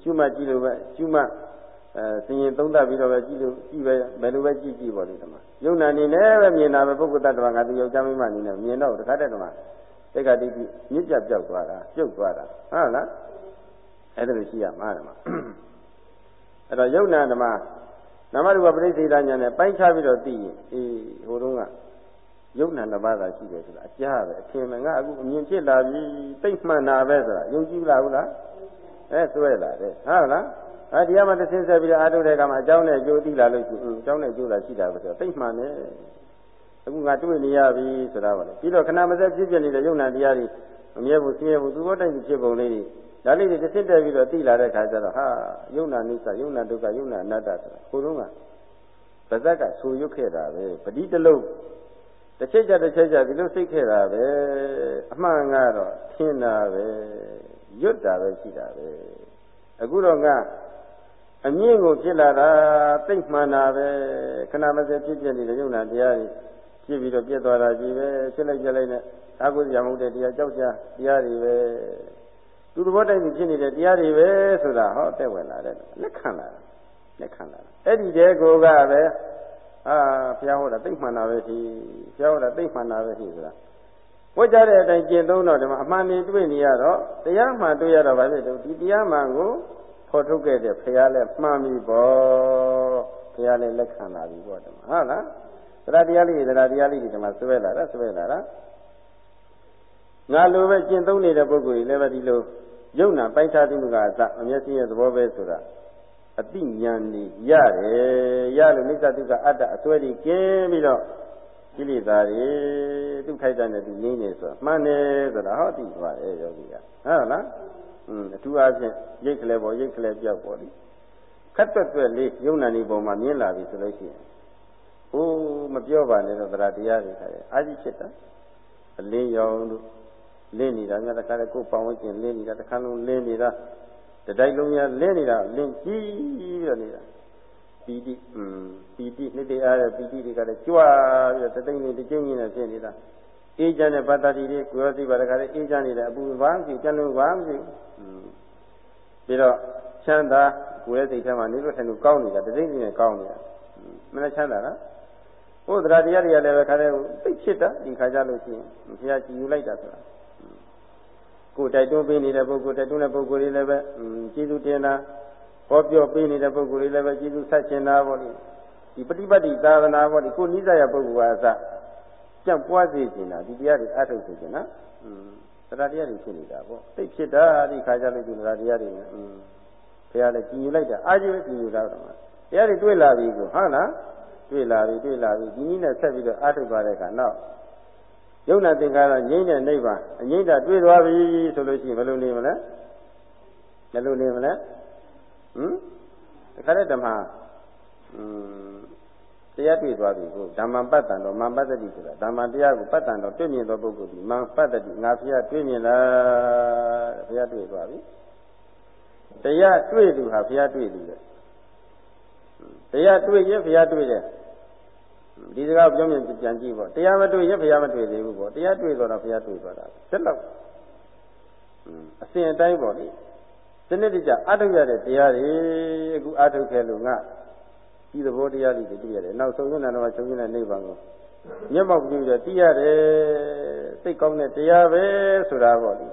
ရှုမှတ်ကြည့်လို့ပဲရှုမှတ်အဲဆင်ရင်သုံးသပ်ပြီးတော့ပဲကြည့်လို့ကြည့်ပဲဘယ်လိုပဲကြည့်ကြည့်ပေါ့လေဒီမှာယုံနာနေနဲ့ပဲမြင်တာပဲပုဂ္ဂိုလ်တ attva ငါသူယောက်ျားမိန်းမနေနဲ့မြင်တော့တခါတည်းကမှတိတ်ကတိတိမြစ်ပြပြောက်သွားတာပြုတ်သွားတာဟုတ်လား အဲ့ဒါလိုရှိရမှာဓမ္မအဲ့တော့ယုံနာဓမ္မနာမရူပပရိစ္ဆေဒညာနဲ့ပိုင်းခြားပြီးတော့သိရင်အေးဟိုတုန်းကယုံနာနှစ်ပါးသာရှိတယ်ဆိုတာအကြားပဲအထင်မှငါအခုအမြင်ဖြစ်လာပြီသိမှန်တာပဲဆိုတာယုံကြည်လားဟုတ်လားအဲစွဲလာတယ်ဟုတ်လားအဲဒီကမှတစ်ဆင်းဆက်ပြီးတော့အာထုတဲ့ကမှအကြောင်းနဲ့အကျိုးသိလာလို့ရှိရင်အကြောင်းနဲ့အကျိုးလာရှိတာပဲဆိုတော့သိမှန်တယ်အခုငါတွေ့နေရပြီဆိုတာပါလေပြီးတော့ခဏမစက်ဖြစ်ဖြစ်နေတဲ့ယုံနာတရားတွေမမြဲဘူးဆင်းရဲဘူးသူဘောတိုက်ဖြစ်ပုံလေးတွေ ဒါလေးတွေတစ်ဆင့်တက်ပြီးတော့သိလာတဲ့ခါကျတော့ဟာယုံနာနိစ္စယုံနာဒုက္ခယုံနာအနတ္တဆိုတာကိုယ်လုံးကပါဇက်ကဆူရွတ်ခဲ့တာပဲပဋိတလုံးတစ်ချက်ကြတစ်ချက်ကြဒီလိုစိတ်ခဲ့တာပဲအမှန်ကတော့ထင်တာပဲရွတ်တာပဲရှိတာပဲအခုတော့ငါအမြင့်ကိုဖြစ်လာတာသိမှန်တာပဲခဏမစဲဖြစ်ဖြစ်နေတဲ့ယုံနာတရားတွေဖြစ်ပြီးတော့ပြည့်သွားတာကြီးပဲဖြစ်လိုက်ကြလိုက်နဲ့အာဟုဇာမဟုတ်တဲ့တရားကြောက်ကြတရားတွေပဲ သူသဘောတိုက်ပြီးဖြစ်နေတဲ့တရားတွေပဲဆိုတာဟောတဲ့ဝင်လာတဲ့လက်ခံလာလက်ခံလာအဲ့ဒီတဲကိုကပဲအာဘုရားဟောတာသိမှန်တာပဲဒီဘုရားဟောတာသိမှန်တာပဲဒီဆိုတာဝတ်ကြတဲ့အတိုင်းကျင့်သုံးတော့ဒီမှာအမှန်နေတွေ့နေရတော့တရားမှန်တွေ့ရတော့ဗာဖြစ်တယ်ဒီတရားမှန်ကိုဖော်ထုတ်ခဲ့တဲ့ဘုရားလည်းမှန်ပြီပေါ့ဘုရားလည်းလက်ခံလာပြီပေါ့ဒီမှာဟုတ်လားတရားတရားလေးတရားတရားလေးဒီမှာဆွဲလာတာဆွဲလာတာငါလိုပဲကျင့်သုံးနေတဲ့ပုဂ္ဂိုလ်ကြီးလည်းပဲဒီလို ယုံနာပိုက်ခြားသူကအစအမျက်စိရဲ့သဘောပဲဆိုတာအတိညာဏ်ညရတယ်ရလို့မိစ္ဆာတုကအတ္တအစွဲကြီးကင်းပြီးတော့ကိလေသာတွေသူခိုက်တဲ့နဲ့သူငြိမ်းနေဆိုမှန်တယ်ဆိုတာဟောတိသွားတယ်ယောဂီကဟုတ်လားอืมအထူးအားဖြင့်ရိတ်ကလေးပေါ်ရိတ်ကလေးပြောက်ပေါ်လိခက်တွက်တွက်လေးယုံနာနေပုံမှာမြင်လာပြီဆိုလို့ရှိရင်အိုးမပြောပါနဲ့တော့တရားတရားတွေခါရအာရှိဖြစ်တာအလင်းရောင်တို့ လင်းနေတာများတခါလေကိုယ်ပံဝင်ကျင်လင်းနေတာတခါလုံးလင်းနေတာတတိုက်လုံးများလင်းနေတာလင်းကြီးပြီးတော့နေတာပီတိอืมပီတိနှစ်တည်းအားရဲ့ပီတိတွေကလည်းကြွားပြီးတော့တသိမ့်နေတစ်ကျင်းချင်းနဲ့ဖြစ်နေတာအေးချမ်းတဲ့ပတ္တတိတွေကိုရောသိပါတခါလေအေးချမ်းနေတဲ့အပူဘာမရှိကျန်လို့ဘာမရှိပြီးတော့ချမ်းသာကိုယ်ရဲ့စိတ်ထဲမှာနေလို့ထိုင်လို့ကောင်းနေတာတသိမ့်ချင်းနဲ့ကောင်းနေတာမနဲ့ချမ်းသာလားဟုတ်တရားတရားတွေကလည်းပဲခါတဲ့သိဖြစ်တာဒီခါကြလို့ရှိရင်ဘုရားကြည်ယူလိုက်တာဆိုတာ ကိုယ်တိုက်တွန်းပေးနေတဲ့ပုဂ္ဂိုလ်တိုက်တွန်းတဲ့ပုဂ္ဂိုလ်တွေလည်းပဲကျေးဇူးတင်တာဟောပြောပေးနေတဲ့ပုဂ္ဂိုလ်တွေလည်းပဲကျေးဇူးဆက်ရှင်တာပေါ့လေဒီပฏิပတ်တိသာသနာပေါ့လေကိုနိစ္စရပုဂ္ဂိုလ်ကအစကြံ့ပွားစေခြင်းတာဒီတရားတွေအထုတ်စေခြင်းနော်อืมတရားတရားတွေဖြစ်နေတာပေါ့သိဖြစ်တာဒီခါကြလို့ဒီတရားတရားတွေနဲ့อืมဘုရားလည်းကြည်ယူလိုက်တာအာကြီးပဲကြည်ယူတာတော့တရားတွေတွေ့လာပြီကိုဟုတ်လားတွေ့လာပြီတွေ့လာပြီဒီနည်းနဲ့ဆက်ပြီးတော့အထုတ်သွားတဲ့အခါနောက် ယုံနာသင်္ခါရငြိမ့်တဲ့နိဗ္ဗာန်အငြိမ့်တာတွေ့သွားပြီဆိုလို့ရှိရင်ဘယ်လိုနေမလဲဘယ်လိုနေမလဲဟမ်တခါတည်းဓမ္မอืมတရားတွေ့သွားပြီကိုဓမ္မပတ္တံတော့မန်ပတ္တိဆိုတာဓမ္မတရားကိုပတ္တံတော့တွေ့မြင်သောပုဂ္ဂိုလ်ဒီမန်ပတ္တိငါဖျားတွေ့မြင်လားဖျားတွေ့သွားပြီတရားတွေ့သူဟာဖျားတွေ့သူလေတရားတွေ့ရင်ဖျားတွေ့တယ် ဒီစကားပြောမြင်ပြန်ကြည့်ပေါ့တရားမတွေ့ရင်ဘုရားမတွေ့သေးဘူးပေါ့တရားတွေ့တော့ဘုရားတွေ့သွားတာဆက်တော့အစဉ်အတိုင်းပေါ့လေစနစ်တကျအထုတ်ရတဲ့တရားတွေအခုအထုတ်ခဲ့လို့ငါဒီသဘောတရားတွေတွေ့ရတယ်နောက်ဆုံးရင်တော့ချုပ်ရင်တဲ့နိဗ္ဗာန်ကိုမျက်မှောက်ပြုရသိရတယ်စိတ်ကောင်းတဲ့တရားပဲဆိုတာပေါ့လေ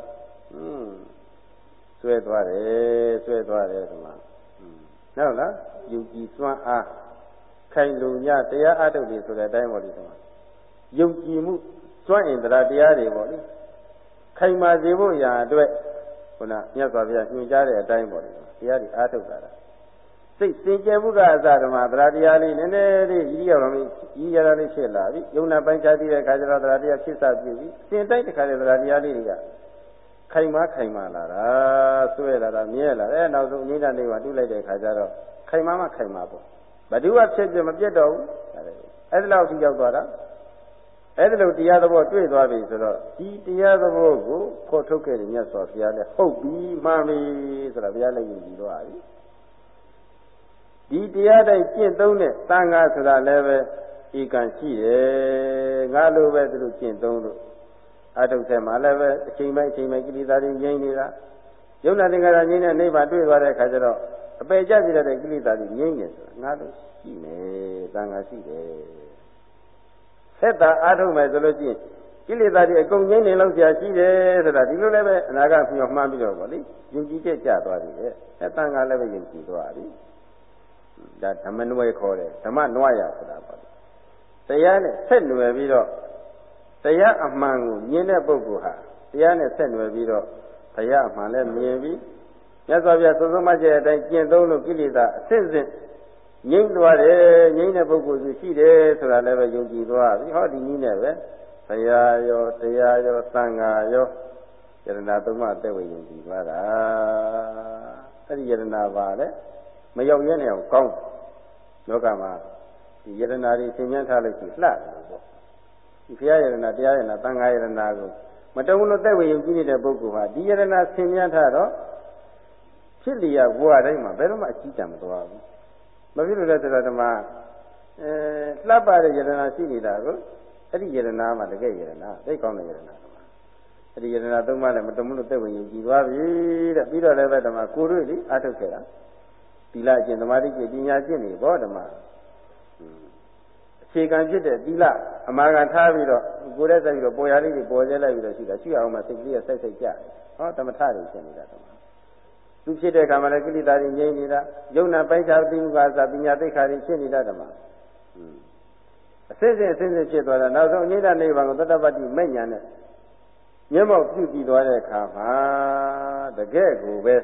อืมဆွဲသွားတယ်ဆွဲသွားတယ်ဆိုမှဟုတ်လားယူကြည်စွမ်းအား ခိုင်လုံညတရားအထုတ်တယ်ဆိုတဲ့အတိုင်းပေါ့ဒီမှာယုံကြည်မှုစွန့်အင်တရားတရားတွေပေါ့လေခိုင်မာစေဖို့ရာအတွက်ခုနမြတ်စွာဘုရားညွှန်ကြားတဲ့အတိုင်းပေါ့လေတရားတွေအားထုတ်တာစိတ်စင်ကြယ်မှုကအစဓမ္မတရားတရားလေးနည်းနည်းလေးရည်ရပါမယ်ရည်ရတာလေးဖြစ်လာပြီယုံနာပိုင်းခြားပြီးတဲ့အခါကျတော့တရားတရားဖြစ်စားပြီစင်တိုက်တဲ့ခါကျတရားတရားလေးတွေကခိုင်မာခိုင်မာလာတာဆွဲလာတာမြဲလာတယ်နောက်ဆုံးအငိမ့်တဲ့နေမှာတူးလိုက်တဲ့အခါကျတော့ခိုင်မာမှခိုင်မာပေါ့ ဘဒုကဖြစ်ဖြစ်မပြတ်တော့ဘူးအဲ့ဒီလောက်ထိရောက်သွားတာအဲ့ဒီလိုတရားသဘောတွေ့သွားပြီဆိုတော့ဒီတရားသဘောကိုဖော်ထုတ်ခဲ့တဲ့မြတ်စွာဘုရားလည်းဟုတ်ပြီမှန်ပြီဆိုတာဘုရားလည်းယဉ်ကြည်သွားပြီဒီတရားတိုင်းကျင့်သုံးတဲ့သံဃာဆိုတာလည်းပဲဧကံရှိတယ်ငါလိုပဲသူတို့ကျင့်သုံးလို့အထုတ်ထဲမှာလည်းပဲအချိန်ပိုင်းအချိန်ပိုင်းကိလေသာတွေငြိမ်းနေတာယုံနာသင်္ခါရငြိမ်းတဲ့နိဗ္ဗာန်တွေ့သွားတဲ့အခါကျတော့ အပေကြစီတဲ့ကိလေသာတွေငြိမ့်နေဆိုတာငါတို့ရှိမယ်တန်ခါရှိတယ်ဆက်တာအားထုတ်မယ်ဆိုလို့ရှိရင်ကိလေသာတွေအကုန်ငြိမ့်နေလောက်ကြာရှိတယ်ဆိုတာဒီလိုလည်းပဲအနာဂတ်မျှော်မှန်းပြီးတော့ဗောလေယုံကြည်ချက်ကြသွားပြီလေအဲတန်ခါလည်းပဲယုံကြည်သွားပြီဒါဓမ္မနွယ်ခေါ်တယ်ဓမ္မနွားရဆိုတာပေါ့တရားနဲ့ဆက်နွယ်ပြီးတော့တရားအမှန်ကိုမြင်တဲ့ပုဂ္ဂိုလ်ဟာတရားနဲ့ဆက်နွယ်ပြီးတော့ဘုရားအမှန်လည်းမြင်ပြီး မြတ်စွာဘုရားသုံးဆုံးမကျတဲ့အတိုင်းကျင့်သုံးလို့ကိလေသာအစစ်စစ်ငြိမ့်သွားတယ်ငြိမ့်တဲ့ပုဂ္ဂိုလ်စုရှိတယ်ဆိုတာလည်းပဲယုံကြည်သွားပြီဟောဒီနည်းနဲ့ပဲဘုရားရောတရားရောသံဃာရောယရဏသုံးပါးအသက်ဝိယုံကြည်သွားတာအဲ့ဒီယရဏပါလေမရောက်ရဲနေအောင်ကောင်းလောကမှာဒီယရဏတွေသင်ញမ်းထားလို့ရှိလှတယ်ပေါ့ဒီဘုရားယရဏတရားယရဏသံဃာယရဏကိုမတုံ့လို့သက်ဝိယုံကြည်နေတဲ့ပုဂ္ဂိုလ်ဟာဒီယရဏသင်ញမ်းထားတော့ ဖြစ်လျက်ဘဝတိုင်းမှာဘယ်တော့မှအကြီးတန်းမသွားဘူးမဖြစ်လို့လဲဆိုတော့ဓမ္မအဲလှပတဲ့ယရနာရှိနေတာကိုအဲ့ဒီယရနာမှာတကယ်ယရနာသိကောင်းတဲ့ယရနာအဲ့ဒီယရနာသုံးပါးလည်းမတုံလို့သက်ဝင်ယုံကြည်သွားပြီတဲ့ပြီးတော့လည်းပဲဓမ္မကိုတွေ့လိအထုတ်ခဲ့တာသီလကျင့်သမာဓိကျင့်ပညာကျင့်နေဘောဓမ္မအခြေခံဖြစ်တဲ့သီလအမာခံထားပြီးတော့ကိုယ်နဲ့ဆက်ပြီးတော့ပေါ်ရလေးတွေပေါ်ကျဲလိုက်ပြီးတော့ရှိတာရှိအောင်မှစိတ်ကလေးကစိုက်စိုက်ကြတယ်ဟောသမထတွေဖြစ်နေတာဓမ္မ သူဖြစ်တဲ့ကံမှာလည်းကိလေသာတွေငြိမ့်နေတာယုံနာပိုက်ခြားသိမှုကသာပညာသိက္ခာတွေဖြစ်နေတာဓမ္မအစစ်စစ်အစစ်စစ်ဖြစ်သွားတာနောက်ဆုံးအနိဒနိဗ္ဗာန်ကိုသတ္တပတ္တိမဲ့ညာနဲ့မျက်မှောက်ပြုကြည့်သွားတဲ့အခါမှာတကယ်ကိုပဲ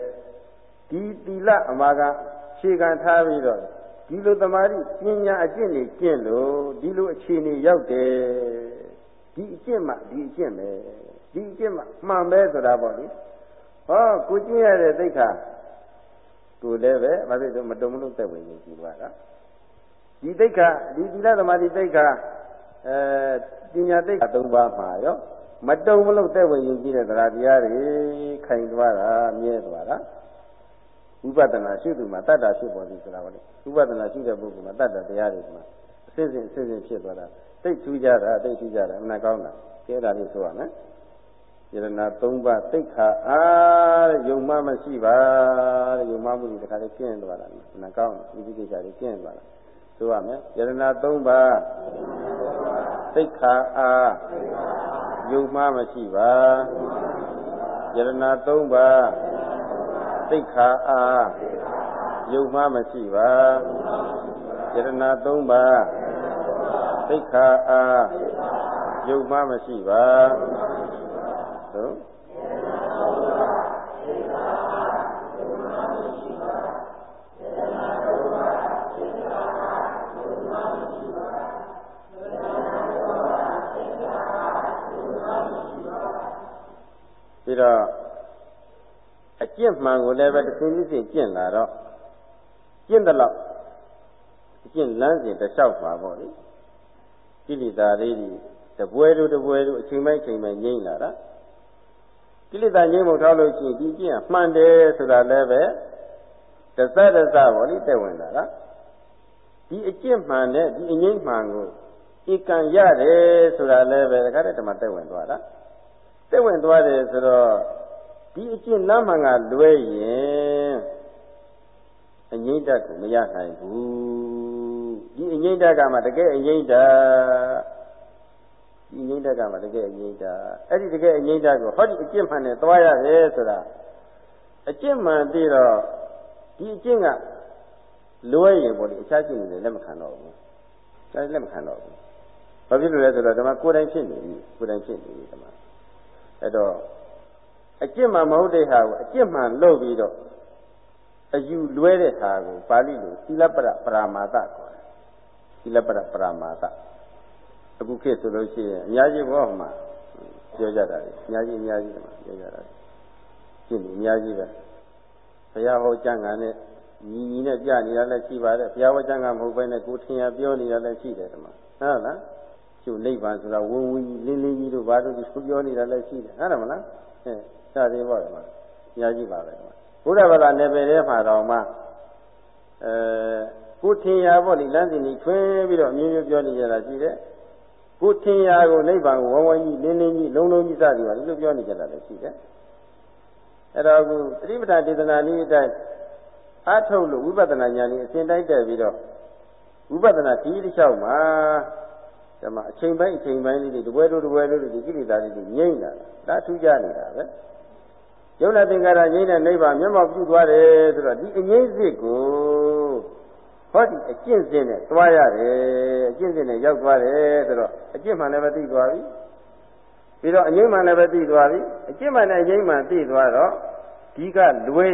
ဒီသီလအမာကခြေခံထားပြီးတော့ဒီလိုတမာတိပညာအကျင့်တွေကျင့်လို့ဒီလိုအခြေအနေရောက်တယ်ဒီအကျင့်မှဒီအကျင့်ပဲဒီအကျင့်မှမှန်ပဲဆိုတာပေါ့လေ ဟောကိုကျင့်ရတဲ့သိက္ခာကိုလည်းပဲမဖြစ်တော့မတုံမလို့သက်ဝင်ကြည့်သွားတာဒီသိက္ခာဒီသီလသမာဓိသိက္ခာအဲပညာသိက္ခာ၃ပါးမှာရောမတုံမလို့သက်ဝင်ကြည့်တဲ့တရားတရားတွေခိုင်သွားတာမြဲသွားတာဝိပဿနာရှုသူမှာတတ္တာဖြစ်ပေါ်သည်ဆိုတာပါလေဝိပဿနာရှုတဲ့ပုဂ္ဂိုလ်မှာတတ္တာတရားတွေမှာအစစ်စစ်အစစ်စစ်ဖြစ်သွားတာသိထူးကြတာသိထူးကြတာအမှန်ကောင်းတာကဲဒါလေးဆိုရမယ် ယရနာ၃ပါးသိခါအားတဲ့ယုံမှမရှိပါတဲ့ယုံမှမှုတွေတခါလေးကျင့်သွားတာအမှန်ကောင်းတယ်ဒီကိစ္စတွေကျင့်သွားတာဆိုရမယ်ယရနာ၃ပါးသိခါအားယုံမှမရှိပါယရနာ၃ပါးသိက္ခာအားယုံမှမရှိပါယရဏသုံးပါးသိက္ခာအားယုံမှမရှိပါ သို့ပြီးတော့အကျင့်မှန်ကိုလည်းပဲတစ်ခုတစ်ခုကျင့်လာတော့ကျင့်တယ်လို့အကျင့်လမ်းစဉ်တစ်လျှောက်ပါပေါ့လေကိလေသာလေးတွေတပွဲတို့တပွဲတို့အချိန်ပိုင်းချိန်ပိုင်းငြိမ့်လာတာ ကိလေသာငြိမ့်မှုထားလို့ရှိရင်ဒီကျင့်မှန်တယ်ဆိုတာလည်းပဲတသတ္တသပေါ့လေတဲ့ဝင်လာတာဒီအကျင့်မှန်နဲ့ဒီအငြိမ့်မှန်ကိုဧကံရတယ်ဆိုတာလည်းပဲတခါတည်းဓမ္မတဲ့ဝင်သွားတာတဲ့ဝင်သွားတယ်ဆိုတော့ဒီအကျင့်လမ်းမှန်ကလွဲရင်အငိမ့်တတ်ကိုမရနိုင်ဘူးဒီအငိမ့်တတ်ကမှတကယ်အငိမ့်တတ် ဒီအငိမ့်တတ်ကမှတကယ်အငိမ့်တတ်အဲ့ဒီတကယ်အငိမ့်တတ်ကိုဟောဒီအကျင့်မှန်နဲ့သွားရတယ်ဆိုတာအကျင့်မှန်ပြီးတော့ဒီအကျင့်ကလွဲရင်ပေါ့လေအခြားကျင့်နေတယ်လက်မခံတော့ဘူးဒါလက်မခံတော့ဘူးဘာဖြစ်လို့လဲဆိုတော့ဓမ္မကိုယ်တိုင်ဖြစ်နေပြီကိုယ်တိုင်ဖြစ်နေပြီဓမ္မအဲ့တော့အကျင့်မှမဟုတ်တဲ့ဟာကိုအကျင့်မှလုပ်ပြီးတော့အယူလွဲတဲ့ဟာကိုပါဠိလိုသီလပရပရာမာသခေါ်တယ်သီလပရပရာမာသ အခုခေတ်ဆိုလို့ရှိရင်အများကြီးဘောမှာပြောကြတာလေအများကြီးအများကြီးမှာပြောကြတာရှင်းနေအများကြီးပဲဘုရားဟောကြံကနဲ့ညီညီနဲ့ကြနေတာလည်းရှိပါတယ်ဘုရားဟောကြံကမဟုတ်ဘဲနဲ့ကိုထင်ရပြောနေတာလည်းရှိတယ်ဒီမှာဟုတ်လားကျုပ်နိဗ္ဗာန်ဆိုတာဝင်းဝင်းကြီးလင်းလင်းကြီးတို့ဘာတို့ဒီပြောနေတာလည်းရှိတယ်ဟုတ်တယ်မလားအဲစသည်ပေါ့ကွာအများကြီးပါပဲကွာဘုရားဘာသာနယ်ပယ်ထဲမှာတော့မှအဲကိုထင်ရပေါ့လေလမ်းစဉ်ကြီးထွင်းပြီးတော့အမျိုးမျိုးပြောနေကြတာရှိတယ် ကိုထင်ရကိုနိဗ္ဗာန်ကိုဝဝကြီးလင်းလင်းကြီးလုံးလုံးကြီးစသည်ပါဒီလိုပြောနေကြတာလည်းရှိတယ်အဲ့တော့အခုသတိပဋ္ဌာန်ဒေသနာနည်းအတိုင်းအားထုတ်လို့ဝိပဿနာဉာဏ်ကြီးအစဉ်တိုင်းတက်ပြီးတော့ဝိပဿနာဒီတစ်လျှောက်မှာဒါမှအချိန်ပိုင်းအချိန်ပိုင်းလေးတွေတပွဲတို့တပွဲတို့ဒီကိလေသာတွေငြိမ့်လာတာဒါထူးခြားနေတာပဲယုံနာသင်္ကာရငြိမ့်တဲ့နိဗ္ဗာန်မျက်မှောက်ပြုသွားတယ်ဆိုတော့ဒီအငြိမ့်စစ်ကို ဟောဒီအကျင့်စဉ်နဲ့သွားရတယ်အကျင့်စဉ်နဲ့ရောက်သွားတယ်ဆိုတော့အကျင့်မှန်လည်းပဲသိသွားပြီပြီးတော့အငိမ့်မှန်လည်းပဲသိသွားပြီအကျင့်မှန်နဲ့အငိမ့်မှန်သိသွားတော့ဒီကလွဲ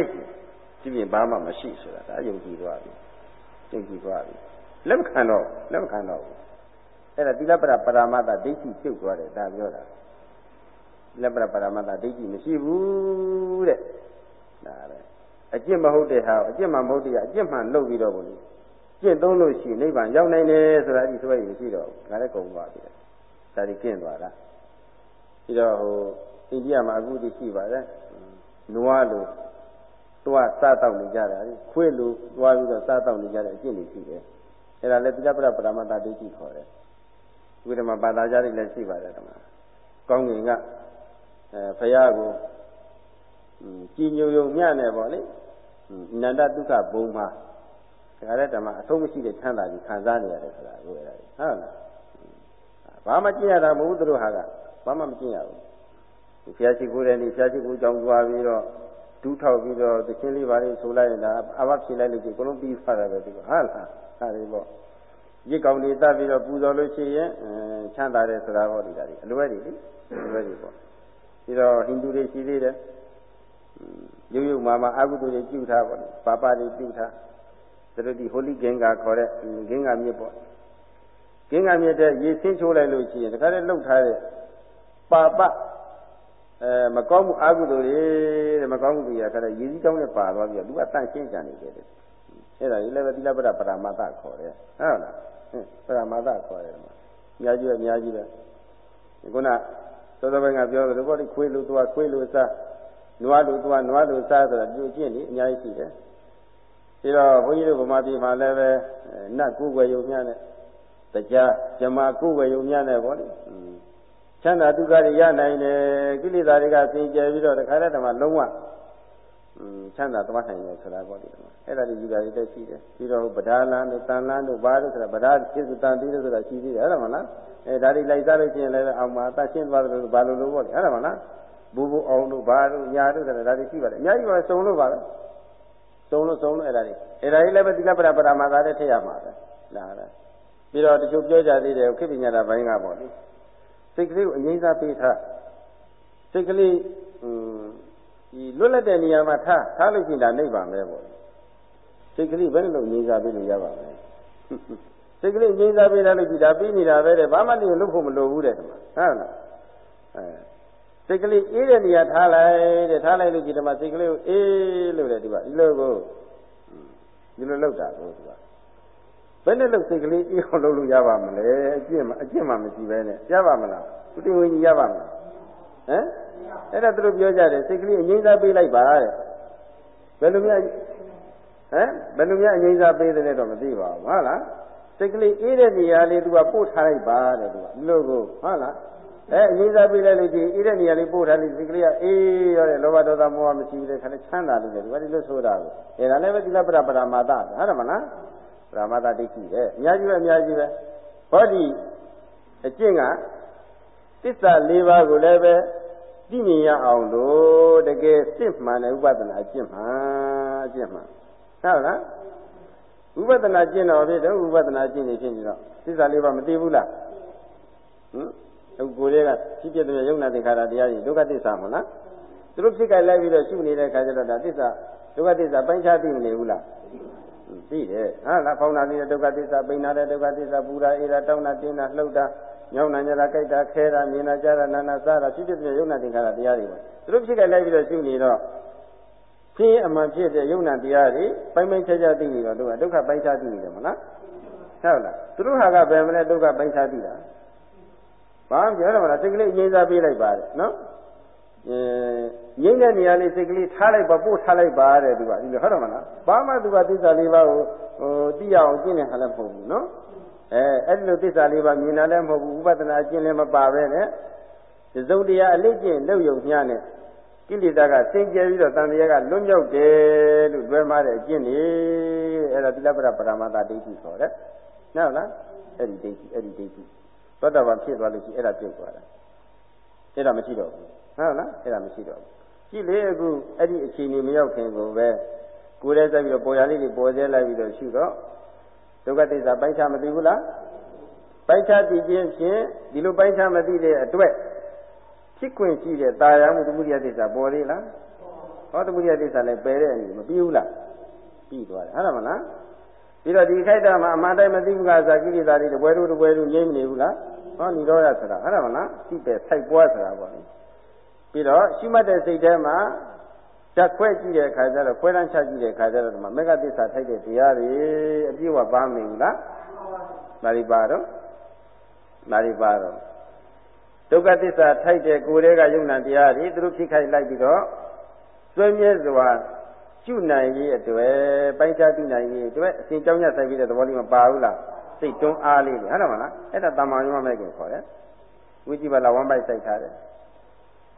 ဒီပြင်ဘာမှမရှိဆိုတာဒါယုံကြည်သွားပြီယုံကြည်သွားပြီလက်မခံတော့လက်မခံတော့ဘူးအဲ့ဒါသီလပရပရမတ္တဒိဋ္ဌိပြုတ်သွားတယ်ဒါပြောတာလက်ပရပရမတ္တဒိဋ္ဌိမရှိဘူးတဲ့ဒါပဲအကျင့်မဟုတ်တဲ့ဟာအကျင့်မှမဟုတ်တဲ့အကျင့်မှလုပ်ပြီးတော့ဘုရား ကျင့်သုံးလို့ရှိနိဗ္ဗာန်ရောက်နိုင်တယ်ဆိုတာဒီဆွဲရင်ရှိတော့ဒါလည်းကုန်သွားပြီဒါဒီကျင့်သွားတာပြီးတော့ဟိုအိန္ဒိယမှာအခုတည်းရှိပါတယ်နွားလို့သွားစားတောက်နေကြတာခွေးလို့သွားပြီးတော့စားတောက်နေကြတဲ့အကျင့်တွေရှိတယ်အဲ့ဒါလည်းတိလပရပရမတ္တဒိဋ္ဌိခေါ်တယ်ဝိဓမ္မဘာသာကြားတွေလည်းရှိပါတယ်ဓမ္မကောင်းငင်ကအဲဖရာကိုကြည်ညိုယုံမြနဲ့ပေါ့လေအနန္တဒုက္ခဘုံမှာ ဒါကြတဲ့ဓမ္မအဆုံးမရှိတဲ့ချမ်းသာကြီးခံစားနေရတယ်ဆိုတာကိုအဲ့ဒါဟုတ်လားဘာမှကြည့်ရတာမဟုတ်ဘူးသူတို့ဟာကဘာမှမကြည့်ရဘူးဖျားရှိခိုးတဲ့နေ့ဖျားရှိခိုးကြောင်းသွားပြီးတော့ဒူးထောက်ပြီးတော့တချင်းလေးပါလေးဆိုလိုက်ရင်ဒါအဘဖြေလိုက်လို့ဒီအကုန်လုံးပြီးသွားတယ်ပဲဒီကဟုတ်လားဟာဒီပေါ့ရစ်ကောင်တွေတတ်ပြီးတော့ပူဇော်လို့ရှိရင်ချမ်းသာတယ်ဆိုတာဟောဒီတာဒီအလွဲတွေလေအလွဲတွေပေါ့ပြီးတော့ဟိန္ဒူတွေရှိသေးတယ်ရုပ်ရုပ်မာမာအကုသိုလ်တွေပြုထားပေါ့ပါပတွေပြုထား သူတို့ဒီဟိုလီဂင်္ဂါခေါ်တဲ့ဂင်္ဂါမြစ်ပေါ့ဂင်္ဂါမြစ်တဲ့ရေဆင်းချိုးလိုက်လို့ရှိရင်တခါတည်းလှုပ်ထားတဲ့ပါပအဲမကောင်းမှုအကုသိုလ်တွေတဲ့မကောင်းမှုတွေခါတဲ့ရေစည်းတောင်းနဲ့ပါသွားပြီးတော့သူကတန့်ရှင်းကြနေတယ်တဲ့အဲ့ဒါကြီးလည်းပဲသီလပဒပရမတ္တခေါ်တယ်ဟုတ်လားပရမတ္တခေါ်တယ်မှာအများကြီးပဲအများကြီးပဲခုနသောသောဘင်ကပြောလို့ဘောဒီခွေးလို့သွားခွေးလို့စားနွားလို့သွားနွားလို့စားဆိုတာဒီအကျင့်ကြီးအများကြီးရှိတယ် ပြီးတော့ဘုန်းကြီးတို့ဗမာပြည်မှာလည်းပဲနတ်ကိုယ်ွယ်ယုံများနဲ့တရားဇမာကိုယ်ွယ်ယုံများနဲ့ဗောလေချမ်းသာဒုက္ခတွေရနိုင်တယ်ကိလေသာတွေကစင်ကြယ်ပြီးတော့တခါတည်းတည်းမှာလုံးဝချမ်းသာသွားနိုင်တယ်ဆိုတာပေါ့ဒီမှာအဲ့ဒါတွေယူတာတွေတက်ရှိတယ်ပြီးတော့ဗဒါလန်တို့တန်လန်တို့ဘာလို့ဆိုတာဗဒါဖြစ်စတန်ပြီးလို့ဆိုတာရှိသေးတယ်အဲ့ဒါမလားအဲဒါတွေလိုက်စားလို့ရှိရင်လည်းအောင်မှာတရှင်းသွားတယ်လို့ဘာလို့လို့ပေါ့လေအဲ့ဒါမလားဘူဘူအောင်တို့ဘာတို့ညာတို့ဆိုတာဒါတွေရှိပါတယ်အများကြီးပါစုံလို့ပါပဲ စုံလို့စုံလို့အဲ့ဒါတွေအဲ့ဒါကြီးလည်းပဲသီလပရပရမာသာတဲ့ထည့်ရမှာပဲလာတယ်ပြီးတော့တချို့ပြောကြသေးတယ်ခေပညာတာဘိုင်းကပေါ့လေစိတ်ကလေးကိုအငြိမ်းစားပေးထားစိတ်ကလေးဒီလွတ်လပ်တဲ့နေရာမှာထားထားလို့ရှိရင်ဒါနိဗ္ဗာန်ပဲပေါ့စိတ်ကလေးဘယ်လိုငြိမ်းစားပေးလို့ရပါမလဲစိတ်ကလေးငြိမ်းစားပေးထားလို့ရှိတာပြီးနေတာပဲတဲ့ဘာမှလည်းလုပ်ဖို့မလိုဘူးတဲ့ဒီမှာဟုတ်လားအဲ စိတ်ကလေးအေးတဲ့နေရာထားလိုက်တဲ့ထားလိုက်လို့ဒီမှာစိတ်ကလေးကိုအေးလို့တဲ့ဒီမှာဒီလိုကိုဒီလိုလောက်တာကိုဒီမှာဘယ်နဲ့လို့စိတ်ကလေးအေးအောင်လုပ်လို့ရပါမလဲအကျင့်မအကျင့်မှမရှိပဲနဲ့ရပါမလားသူတင်ဝင်ကြီးရပါမလားဟမ်အဲ့ဒါသူတို့ပြောကြတယ်စိတ်ကလေးအငြိမ့်စားပေးလိုက်ပါတဲ့ဘယ်လိုများဟမ်ဘယ်လိုများအငြိမ့်စားပေးတယ်တော့မသိပါဘူးဟုတ်လားစိတ်ကလေးအေးတဲ့နေရာလေးသူကပို့ထားလိုက်ပါတဲ့သူကဒီလိုကိုဟုတ်လား အဲအငြိမ့်စားပေးလိုက်လို့ဒီအေးတဲ့နေရာလေးပို့ထားလိုက်စိတ်ကလေးကအေးရောတဲ့လောဘဒေါသမောဟမရှိဘူးတဲ့ခါနဲ့ချမ်းသာလို့လေဒီကဒီလိုဆိုတာကိုအဲဒါလည်းပဲသီလပရပရမာတဟုတ်တယ်မလားပရမာတဒိဋ္ဌိပဲအများကြီးပဲအများကြီးပဲဟောဒီအကျင့်ကသစ္စာ၄ပါးကိုလည်းပဲသိမြင်ရအောင်လို့တကယ်စစ်မှန်တဲ့ဥပဒနာအကျင့်မှန်အကျင့်မှန်ဟုတ်လားဥပဒနာကျင့်တော်ဖြစ်တယ်ဥပဒနာကျင့်နေဖြစ်နေတော့သစ္စာလေးပါမသိဘူးလားဟမ် အခုကိုယ်လေးကဖြစ်ဖြစ်တဲ့ယုံနာသင်္ခါရတရားကြီးဒုက္ခသစ္စာမဟုတ်လားသူတို့ဖြစ်ကြလိုက်ပြီးတော့ရှုနေတဲ့အခါကျတော့ဒါသစ္စာဒုက္ခသစ္စာပိုင်းခြားသိမနေဘူးလားသိတယ်ဟာလားဖောင်းနာတဲ့ဒုက္ခသစ္စာပိန်နာတဲ့ဒုက္ခသစ္စာပူရာအေရာတောင်းတာတင်းတာလှုပ်တာညောင်းနာညတာကြိုက်တာခဲတာမြင်တာကြားတာနာနာစားတာဖြစ်ဖြစ်တဲ့ယုံနာသင်္ခါရတရားတွေပါသူတို့ဖြစ်ကြလိုက်ပြီးတော့ရှုနေတော့ဖြစ်အမှန်ဖြစ်တဲ့ယုံနာတရားတွေပိုင်းပိုင်းခြားခြားသိနေတော့တို့ကဒုက္ခပိုင်းခြားသိနေတယ်မလားဟုတ်လားသူတို့ဟာကဘယ်မလဲဒုက္ခပိုင်းခြားသိတာ ဘာမှပြောရမလားစိတ်ကလေးအငြိမ်းစားပေးလိုက်ပါတယ်နော်အဲငြိမ်းတဲ့နေရာလေးစိတ်ကလေးထားလိုက်ပါပို့ထားလိုက်ပါတဲ့သူကဒီလိုဟုတ်တယ်မလားဘာမှသူကသစ္စာလေးပါးကိုဟိုသိရအောင်ကျင့်နေဟာလည်းမဟုတ်ဘူးနော်အဲအဲ့ဒီလိုသစ္စာလေးပါမြင်တာလည်းမဟုတ်ဘူးဥပဒနာအကျင့်လည်းမပါပဲနဲ့သစုံတရားအလေးကျင့်လုပ်ယုံညံ့နဲ့ကိလေသာကစင်ကြယ်ပြီးတော့တန်တရားကလွတ်မြောက်တယ်လို့တွဲမှားတဲ့အကျင့်နေအဲ့ဒါသီလပရပရမတ္တဒိဋ္ဌိခေါ်တယ်နော်လားအဲ့ဒီဒိဋ္ဌိအဲ့ဒီဒိဋ္ဌိ သောတာပန်ဖြစ်သွားလို့ရှိအဲ့ဒါပြုတ်သွားတာအဲ့ဒါမရှိတော့ဘူးဟုတ်လားအဲ့ဒါမရှိတော့ဘူးကြည့်လေအခုအဲ့ဒီအခြေအနေမရောက်ခင်ကိုပဲကိုယ်တည်းဆက်ပြီးတော့ပေါ်ရလေးတွေပေါ်သေးလိုက်ပြီးတော့ရှုတော့ဒုက္ခသစ္စာပိုင်းခြားမသိဘူးလားပိုင်းခြားသိခြင်းဖြင့်ဒီလိုပိုင်းခြားမသိတဲ့အတွက်ဖြစ်ခွင့်ရှိတဲ့တာယာမှုသမုဒိယသစ္စာပေါ်သေးလားဟောသမုဒိယသစ္စာလည်းပယ်တဲ့အနေမပြီးဘူးလားပြီးသွားတယ်ဟုတ်တယ်မလား ပြီးတော့ဒီခိုက်တာမှာအမှန်တိုင်းမသိဘူးကစားကိလေသာတွေတပွဲတို့တပွဲတို့ငြိမ့်မနေဘူးလားဟောនិရောဓဆိုတာဟုတ်တယ်မလားသိပဲစိုက်ပွားဆိုတာပေါ့လေပြီးတော့ရှိမှတ်တဲ့စိတ်ထဲမှာဓာတ်ခွဲကြည့်တဲ့အခါကျတော့ခွဲတန်းချကြည့်တဲ့အခါကျတော့ဒီမှာမေဃသစ္စာထိုက်တဲ့တရားတွေအပြည့်ဝပါမနေဘူးလားမာရိပါတော့မာရိပါတော့ဒုက္ခသစ္စာထိုက်တဲ့ကိုယ်တွေကယုံနာတရားတွေသူတို့ဖြစ်ခိုက်လိုက်ပြီးတော့စွဲမြဲစွာ ရှုနိုင်ရေးအတွက်ပိုင်းခြားသိနိုင်ရေးအတွက်အစဉ်ကြောင်းရဆိုင်ပြီးတဲ့သဘောလေးမပါဘူးလားစိတ်တွန်းအားလေးလေဟုတ်တယ်မလားအဲ့ဒါတမန်ယုံမဲ့ခင်ခေါ်တယ်ဝိจิပါလာဝမ်းပိုက်စိုက်ထားတယ်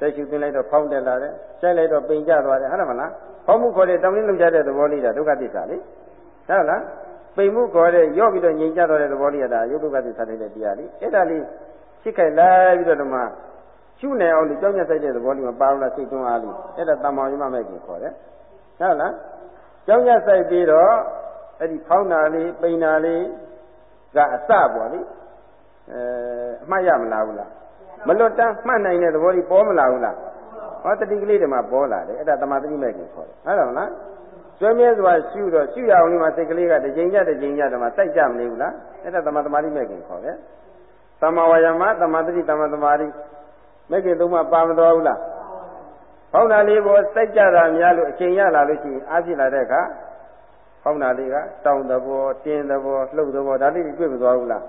တက်ရှုသွင်းလိုက်တော့ဖောင်းတက်လာတယ်။ဆိုင်လိုက်တော့ပိန်ကျသွားတယ်ဟုတ်တယ်မလား။ဖောင်းမှုခေါ်တဲ့တောင်းရင်းလုံကြတဲ့သဘောလေးဒါဒုက္ခသစ္စာလေ။ဟုတ်လား။ပိန်မှုခေါ်တဲ့ရော့ပြီးတော့ငြိမ်ကျသွားတဲ့သဘောလေးကဒါယုတ်ဒုက္ခသစ္စာတဲ့တရားလေး။အဲ့ဒါလေးရှိခိုက်လိုက်ပြီးတော့ဓမ္မရှုနေအောင်လို့ကြောင်းညက်ဆိုင်တဲ့သဘောလေးမပါဘူးလားစိတ်တွန်းအားလေး။အဲ့ဒါတမ္မာယမမဲ့ကြီးခေါ်တယ်။ ဟုတ်လား။ကြောင်းညက်ဆိုင်ပြီးတော့အဲ့ဒီဖောင်းတာလေးပိန်တာလေးကအစပေါ့လေ။အဲအမှတ်ရမလားဘူးလား။မလွတ်တမ်းမှတ်နိုင်တဲ့သဘောကြီးပေါ်မလာဘူးလားဟောတတိကလေးတွေမှာပေါ်လာတယ်အဲ့ဒါတမာတိမဲ့ကိုခေါ်တယ်ဟုတ်တယ်မလားကျွဲမြဲစွာရှုတော့ရှုရအောင်လေးမှာစိတ်ကလေးကတစ်ချိန်ကြတစ်ချိန်ကြတမှာစိုက်ကြမနေဘူးလားအဲ့ဒါတမာတမာတိမဲ့ကိုခေါ်တယ်တမဝါယမတမာတိတမတမာတိမဲ့ကိုသုံးပါပါမတော်ဘူးလား ဟောင်းတာလေးပေါ်စိုက်ကြတာများလို့အချိန်ရလာလို့ရှိရင်အားဖြစ်လာတဲ့အခါဟောင်းတာလေးကတောင်းတဘောတင်းတဘောလှုပ်တဘောဒါလေးတွေတွေ့မသွားဘူးလား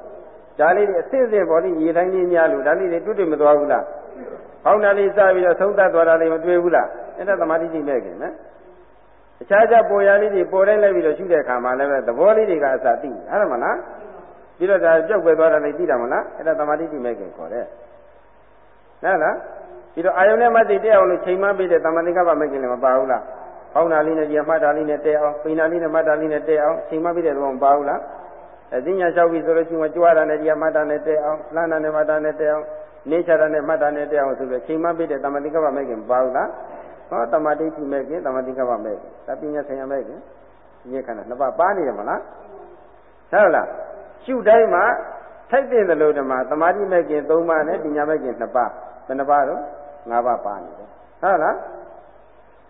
ဒါလေးတွေအစစ်စစ်ပေါ်လိရေတိုင်းကြီးများလို့ဒါလေးတွေတွေ့တွေ့မသွားဘူးလားဟောင်းတာလေးစပြီးတော့သုံးသပ်သွားတာလေးမတွေ့ဘူးလားအဲ့ဒါသမာဓိကြီးမဲ့ခင်နော်အခြားခြားပေါ်ရလေးတွေပေါ်တိုင်းလိုက်ပြီးတော့ရှုတဲ့အခါမှာလည်းပဲသဘောလေးတွေကအစသိဟုတ်တယ်မလားပြီးတော့ဒါကြောက်ပဲသွားတာလေးသိတာမလားအဲ့ဒါသမာဓိကြီးမဲ့ခင်ခေါ်တယ်ဟုတ်လား ပြီးတော့အာယုန်နဲ့မသိတဲ့အောင်လို့ချိန်မှပေးတဲ့သမာဓိကပမဲ့ခင်လည်းမပါဘူးလားဟောင်းတာလေးနဲ့ဒီမှတ်တာလေးနဲ့တဲအောင်ပိန်တာလေးနဲ့မှတ်တာလေးနဲ့တဲအောင်ချိန်မှပေးတဲ့တော့မပါဘူးလားအသိဉာဏ်လျှောက်ပြီဆိုလို့ရှိရင်ကြွားတာနဲ့ဒီမှတ်တာနဲ့တဲအောင်လှမ်းတာနဲ့မှတ်တာနဲ့တဲအောင်နေချတာနဲ့မှတ်တာနဲ့တဲအောင်ဆိုပြီးချိန်မှပေးတဲ့တမတိကပ္ပမဲ့ခင်မပါဘူးလားဟောတမတိတိမဲ့ခင်တမတိကပ္ပမဲ့ခင်ဒါပညာဆရာမဲ့ခင်ဉာဏ်ခန္ဓာနှစ်ပါးပါနေတယ်မလားဟုတ်လားရှုတိုင်းမှာထိုက်တဲ့လို့ဓမ္မသမာဓိမဲ့ခင်၃ပါးနဲ့ပညာမဲ့ခင်၂ပါးဘယ်နှပါးတော့ ၅ပါးပါနေတယ်ဟုတ်လား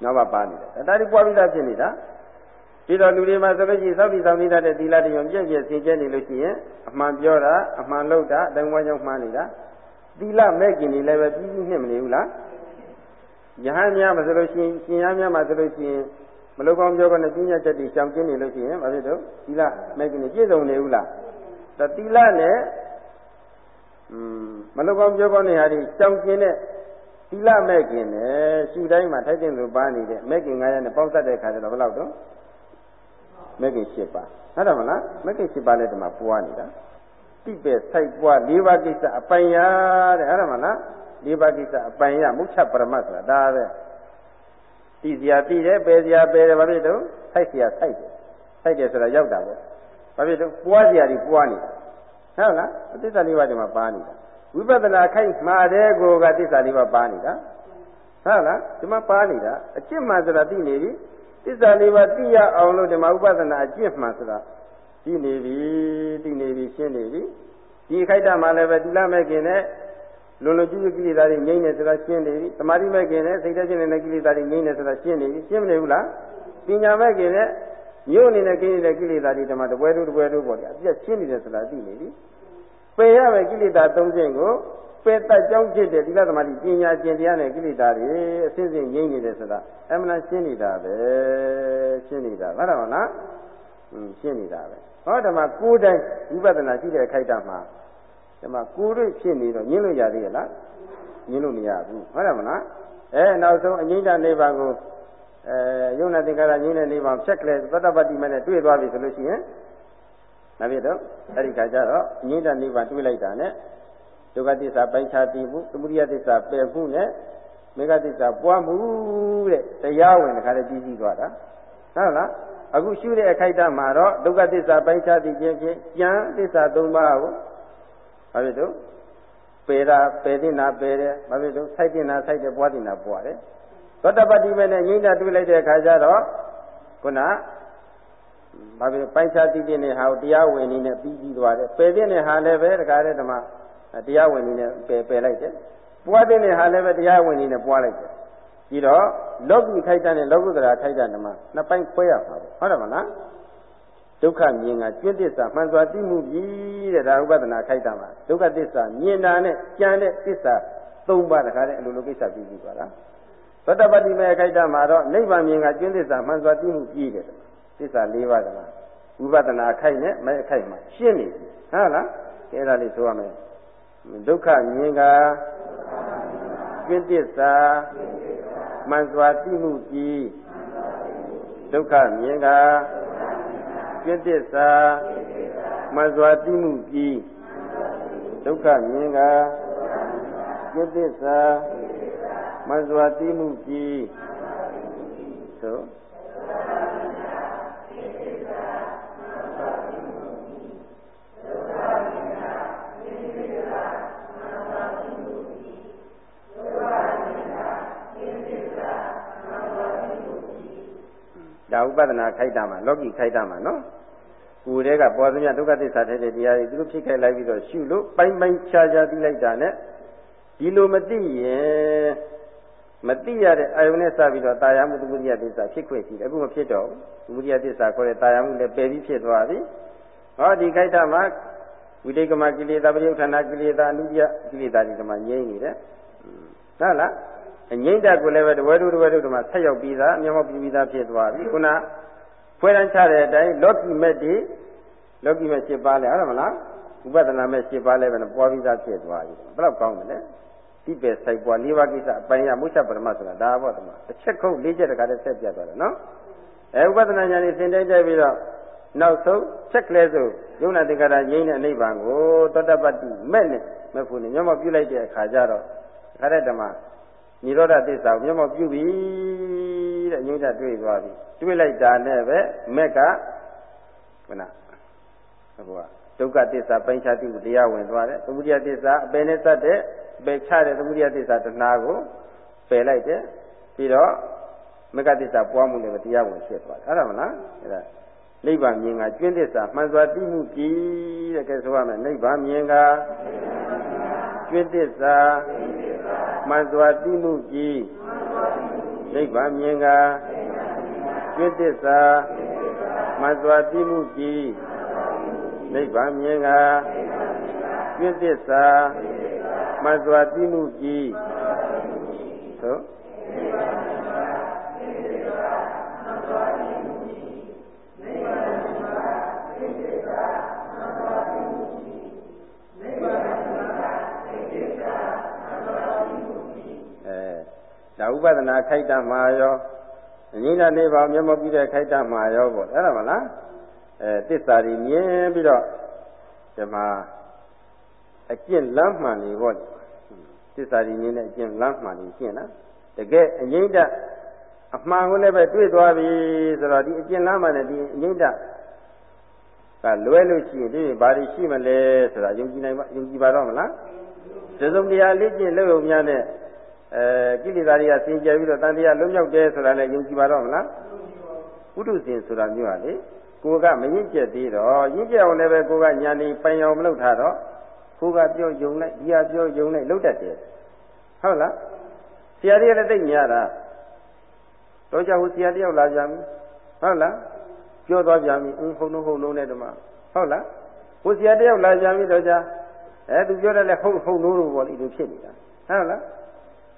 ၅ပါးပါနေတယ်ဒါတိပွားပြီးသားဖြစ်နေတာဒီတော့လူတွေမှာဆိုလို့ရှိရင်စောက်တည်ဆောင်နေတတ်တဲ့သီလတွေပြည့်ပြည့်စင်ကြဲနေလို့ရှိရင်အမှန်ပြောတာအမှန်လုပ်တာအတိုင်းဝါကြောင့်မှားနေတာသီလမဲ့กินနေလည်းပဲပြီးပြီးနှစ်မနေဘူးလားယဟန်များမဆိုလို့ရှိရင်ရှင်ရများမှာဆိုလို့ရှိရင်မလုကောင်းပြောကောနဲ့ပညာချက်တွေရှောင်ကျင်းနေလို့ရှိရင်ဘာဖြစ်တော့သီလမဲ့กินနေပြည့်စုံနေဘူးလားဒါသီလနဲ့อืมမလုကောင်းပြောကောနဲ့ဟာဒီရှောင်ကျင်းတဲ့ သီလမဲ့ခင်နဲ့ရှုတိုင်းမှာထိုက်တဲ့လိုပါနေတဲ့မဲ့ခင်900နဲ့ပေါက်တတ်တဲ့ခါကျတော့ဘယ်လောက်တော့မဲ့ခင်7ပါဟုတ်တယ်မလားမဲ့ခင်7ပါလဲဒီမှာပွားနေတာတိပဲစိုက်ပွား၄ပါးကိစ္စအပိုင်ရတဲ့ဟုတ်တယ်မလား၄ပါးကိစ္စအပိုင်ရမုချပရမဆိုတာဒါပဲတိစရာတိတယ်ပယ်စရာပယ်တယ်ဘာဖြစ်တော့စိုက်စရာစိုက်တယ်စိုက်တယ်ဆိုတာရောက်တာပေါ့ဘာဖြစ်တော့ပွားစရာတွေပွားနေတာဟုတ်လားအတ္တတလေးပါးဒီမှာပါနေတာ ဝိပဿနာခိုက်မှာတဲ့ကိုကသစ္စာလေးပါးပါနေတာဟုတ်လားဒီမှာပါနေတာအကျင့်မှဆိုတာသိနေပြီသစ္စာလေးပါးသိရအောင်လို့ဒီမှာဥပဒနာအကျင့်မှဆိုတာသိနေပြီသိနေပြီရှင်းနေပြီဒီခိုက်တာမှလည်းပဲတိလမဲ့ခင်နဲ့လွန်လွန်ကျူးကျူးကိလေသာတွေငြိမ့်နေဆိုတာရှင်းနေပြီသမာဓိမဲ့ခင်နဲ့စိတ်ထဲခြင်းနေတဲ့ကိလေသာတွေငြိမ့်နေဆိုတာရှင်းနေပြီရှင်းမနေဘူးလားပညာမဲ့ခင်နဲ့ညို့နေတဲ့ကိလေသာကိလေသာတွေဓမ္မတပွဲတို့တပွဲတို့ပေါ့လေအပြည့်ရှင်းနေတယ်ဆိုတာသိနေပြီ ပယ်ရမယ်ကိလေသာ၃ဆင့်ကိုပယ်တတ်ကြောင်းဖြစ်တဲ့သီလသမာဓိပညာကျင့်တရားနဲ့ကိလေသာတွေအစဉ်စဉ်ငြိမ့်နေတယ်ဆိုတာအမှန်ရှင်းနေတာပဲရှင်းနေတာဟုတ်တယ်မလားอืมရှင်းနေတာပဲဟောဓမ္မကိုယ်တိုင်ဝိပဿနာရှိတဲ့ခိုက်တာမှာဓမ္မကိုယ်တွေ့ဖြစ်နေတော့ညင်းလို့ရသေးရဲ့လားညင်းလို့မရဘူးဟုတ်တယ်မလားအဲနောက်ဆုံးအငိမ့်တနိဗ္ဗာန်ကိုအဲယုံနာသင်္ကာရငြင်းတဲ့နိဗ္ဗာန်ဖြတ်ကလေးသတ္တပတ္တိမနဲ့တွေ့သွားပြီဆိုလို့ရှိရင် နောက်ပြတော့အဲ့ဒီခါကျတော့အငိမ့်တနိဗ္ဗာန်တွေ့လိုက်တာနဲ့ဒုက္ခသစ္စာပိုင်းခြားသိမှုသမုဒိယသစ္စာပယ်မှုနဲ့မေဃသစ္စာပွားမှုတဲ့တရားဝင်တခါတည်းပြီးပြီးသွားတာဟုတ်လားအခုရှုတဲ့အခိုက်အတန့်မှာတော့ဒုက္ခသစ္စာပိုင်းခြားသိခြင်းဖြင့်ကြံသစ္စာ၃ပါးကိုဘာဖြစ်လို့ပေတာပေတင်တာပေတယ်ဘာဖြစ်လို့စိုက်တင်တာစိုက်တယ်ပွားတင်တာပွားတယ်သောတပတ္တိမဲ့နဲ့ငိမ့်တာတွေ့လိုက်တဲ့အခါကျတော့ခုန ဘဘာဖြစ်လို့ပိုင်းခြားသိတဲ့ဟာကိုတရားဝင်နေနဲ့ပြီးပြီးသွားတယ်ပယ်တဲ့ဟာလည်းပဲတခါတည်းဓမ္မတရားဝင်နေနဲ့ပယ်ပယ်လိုက်တယ်ပွားတဲ့ဟာလည်းပဲတရားဝင်နေနဲ့ပွားလိုက်တယ်ပြီးတော့လောကီခိုက်တတ်နဲ့လောကုတ္တရာခိုက်တတ်ဓမ္မနှစ်ပိုင်းခွဲရမှာပေါ့ဟုတ်တယ်မလားဒုက္ခမြင်ကကျွတ်တစ္ဆာမှန်စွာသိမှုပြီးတဲ့ဒါဥပဒနာခိုက်တာမှာဒုက္ခတစ္ဆာမြင်တာနဲ့ကြံတဲ့တစ္ဆာ၃ပါးတခါတည်းအလိုလိုကိစ္စပြီးပြီးသွားတာသောတပတ္တိမေခိုက်တာမှာတော့နိဗ္ဗာန်မြင်ကကျွတ်တစ္ဆာမှန်စွာသိမှုပြီးတယ် တစ္ဆာ၄ပါးကလားဥပဒနာခိုက်နဲ့မဲခိုက်မှာရှင်းနေပြီဟုတ်လားအဲ့ဒါလေးဆိုရမယ်ဒုက္ခမြင်ကကျွတ်တစ္ဆာမှန်စွာသိမှုပြီးဒုက္ခမြင်ကပြစ်တစ္ဆာမစွာတိမှုပြီးဒုက္ခမြင်ကပြစ်တစ္ဆာမစွာတိမှုပြီးသို့ ဒါဥပဒနာခိုက်တာမှာလောကီခိုက်တာမှာနော်ကိုယ်တည်းကပေါ်သမျှဒုက္ခသစ္စာထဲတဲ့တရားတွေသူတို့ဖြစ်ခဲ့လိုက်ပြီးတော့ရှုလို့ပိုင်းပိုင်းခြားခြားသိလိုက်တာနဲ့ဒီလိုမသိရင်မသိရတဲ့အာယုန်နဲ့စပြီးတော့တာယာမှုသမုဒိယသစ္စာဖြစ်ခွင့်ရှိတယ်အခုမဖြစ်တော့ဘူးသမုဒိယသစ္စာခေါ်တဲ့တာယာမှုလည်းပယ်ပြီးဖြစ်သွားပြီဟောဒီခိုက်တာမှာဝိတေကမကိလေသာပရိယုဌာဏကိလေသာအနုပြကိလေသာဒီကမှာငြိမ့်နေတယ်ဟုတ်လား အငိမ့်တက်ကိုလည်းပဲတဝဲတို့တဝဲတို့ဒီမှာဆက်ရောက်ပြီးသားမျက်မှောက်ပြီးသားဖြစ်သွားပြီခုနဖွဲတန်းချတဲ့အတိုင်းလောကီမက်ဒီလောကီမက်၈ပါးလဲဟုတ်မလားဥပဒနာမက်၈ပါးလဲပဲပွားပြီးသားဖြစ်သွားပြီဘယ်တော့ကောင်းတယ်လဲဒီပဲစိုက်ပွား၄ပါးကိစ္စအပိုင်းရမုချပရမဆိုတာဒါပေါ့တမတစ်ချက်ခုတ်၄ချက်တခါတည်းဆက်ပြသွားတယ်နော်အဲဥပဒနာဉာဏ်နဲ့သင်တိုင်းတိုက်ပြီးတော့နောက်ဆုံးချက်ကလေးဆိုယုံနာတိက္ကရာငြိမ်းတဲ့နိဗ္ဗာန်ကိုသောတပတ္တိမဲ့နဲ့မဲ့ဖို့နဲ့ညောမပြုလိုက်တဲ့အခါကျတော့ခါတဲ့ဓမ္မ နိရောဓသစ္စာကိုမျက်မှောက်ပြုပြီတဲ့ငြိမ့်တာတွေ့သွားပြီတွေ့လိုက်တာနဲ့ပဲမက်ကခုနအခုကဒုက္ခသစ္စာပိုင်းခြားသိမှုတရားဝင်သွားတယ်သမုဒယသစ္စာအပယ်နဲ့စတဲ့ပယ်ချတဲ့သမုဒယသစ္စာတဏှာကိုပယ်လိုက်တယ်ပြီးတော့မက္ကသစ္စာပွားမှုလည်းတရားဝင်ဖြစ်သွားတယ်အဲ့ဒါမလားအဲ့ဒါနိဗ္ဗာန်မြင်ကကျွင်းသစ္စာမှန်စွာသိမှုကြည်တဲ့ကဲဆိုရမယ်နိဗ္ဗာန်မြင်ကကျွင်းသစ္စာ မှန်စွာသိမှုကြည်နိဗ္ဗာန်မြင်ကကျွတ်သစ္စာမှန်စွာသိမှုကြည်နိဗ္ဗာန်မြင်ကကျွတ်သစ္စာမှန်စွာသိမှုကြည်သို့ ဒါဥပဒနာခိုက်တမှာရောအငိမ့်တဲ့နေပါမျက်မှောက်ပြီးတဲ့ခိုက်တမှာရောပေါ့အဲ့ဒါမလားအဲတစ္ဆာတွေမြင်ပြီးတော့ဒီမှာအကျင့်လမ်းမှန်နေပေါ့တစ္ဆာတွေမြင်တဲ့အကျင့်လမ်းမှန်နေရှင်းလားတကယ်အငိမ့်တဲ့အမှန်ကိုလည်းပဲတွေ့သွားပြီဆိုတော့ဒီအကျင့်လမ်းမှန်နဲ့ဒီအငိမ့်တဲ့ကလွဲလို့ရှိရင်ဒီဘာတွေရှိမလဲဆိုတာယုံကြည်နိုင်ပါယုံကြည်ပါတော့မလားသစုံတရားလေးကျင့်လို့ုံများနဲ့ အဲကိလေသာတွေကစင်ကြယ်ပြီးတော့တန်တရားလုံးရောက်တယ်ဆိုတာလည်းယုံကြည်ပါတော့မလားပုထုဇဉ်ဆိုတာမျိုးဟာလေကိုကမရင်ကျက်သေးတော့ရင်ကျက်အောင်လည်းပဲကိုကညာနေပိုင်အောင်မလုပ်ထားတော့ကိုကပြောယုံလိုက်ဒီဟာပြောယုံလိုက်လုပ်တတ်တယ်ဟုတ်လားဆရာတွေကလည်းသိများတာတော့ကြောင့်ဆရာတယောက်လာကြပြီဟုတ်လားပြောသွားကြပြီအင်းဟုတ်လုံးဟုတ်လုံးနဲ့တမဟုတ်လားဟိုဆရာတယောက်လာကြပြီတော့ကြာအဲသူပြောတယ်လေဟုတ်ဟုတ်လုံးလို့ပေါ့လေဒီဖြစ်နေတာဟုတ်လား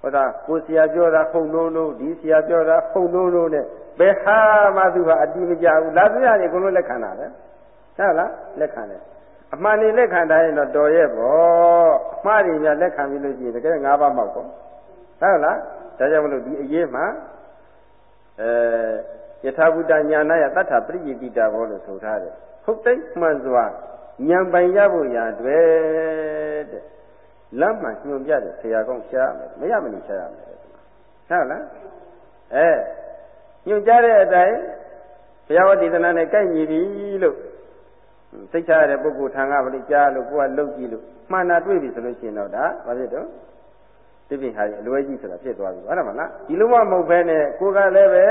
ဟောတာကိုဆရာပြောတာခုံလုံးလုံးဒီဆရာပြောတာခုံလုံးလုံးနဲ့ဘယ်ဟာမှသူဟာအတိမကြဘူးလာသမျှတွေအကုန်လုံးလက်ခံတာပဲဟုတ်လားလက်ခံတယ်အမှန်နေလက်ခံတိုင်းတော့တော်ရဲ့ပေါ့အမှားတွေများလက်ခံပြီးလို့ရှိရင်တကယ်၅ပါးမောက်ပေါ့ဟုတ်လားဒါကြောင့်မလို့ဒီအရေးမှာအဲယထာဘုဒ္ဓညာနာယတတ္ထပရိယေတိတာဘောလို့ဆိုထားတယ်ဟုတ်သိမှန်စွာဉာဏ်ပိုင်ရဖို့ရာအတွက်တဲ့ လမ်းမှညွှန်ပြတဲ့ဆရာကောင်းရှားမယ်မရမနေရှားရမယ်ဟုတ်လားအဲညွှန်ကြားတဲ့အတိုင်းဘုရားဝတ္တိသနာနဲ့ကိုက်ညီပြီလို့သိချရတဲ့ပုဂ္ဂိုလ်ထံကဗလိကြားလို့ကိုကလှုပ်ကြည့်လို့မှန်တာတွေ့ပြီဆိုလို့ရှိရင်တော့ဒါဘာဖြစ်တော့ဒီပြင်ဟာအလွဲကြီးဆိုတာဖြစ်သွားပြီဟုတ်တယ်မလားဒီလိုမှမဟုတ်ဘဲနဲ့ကိုကလည်းပဲ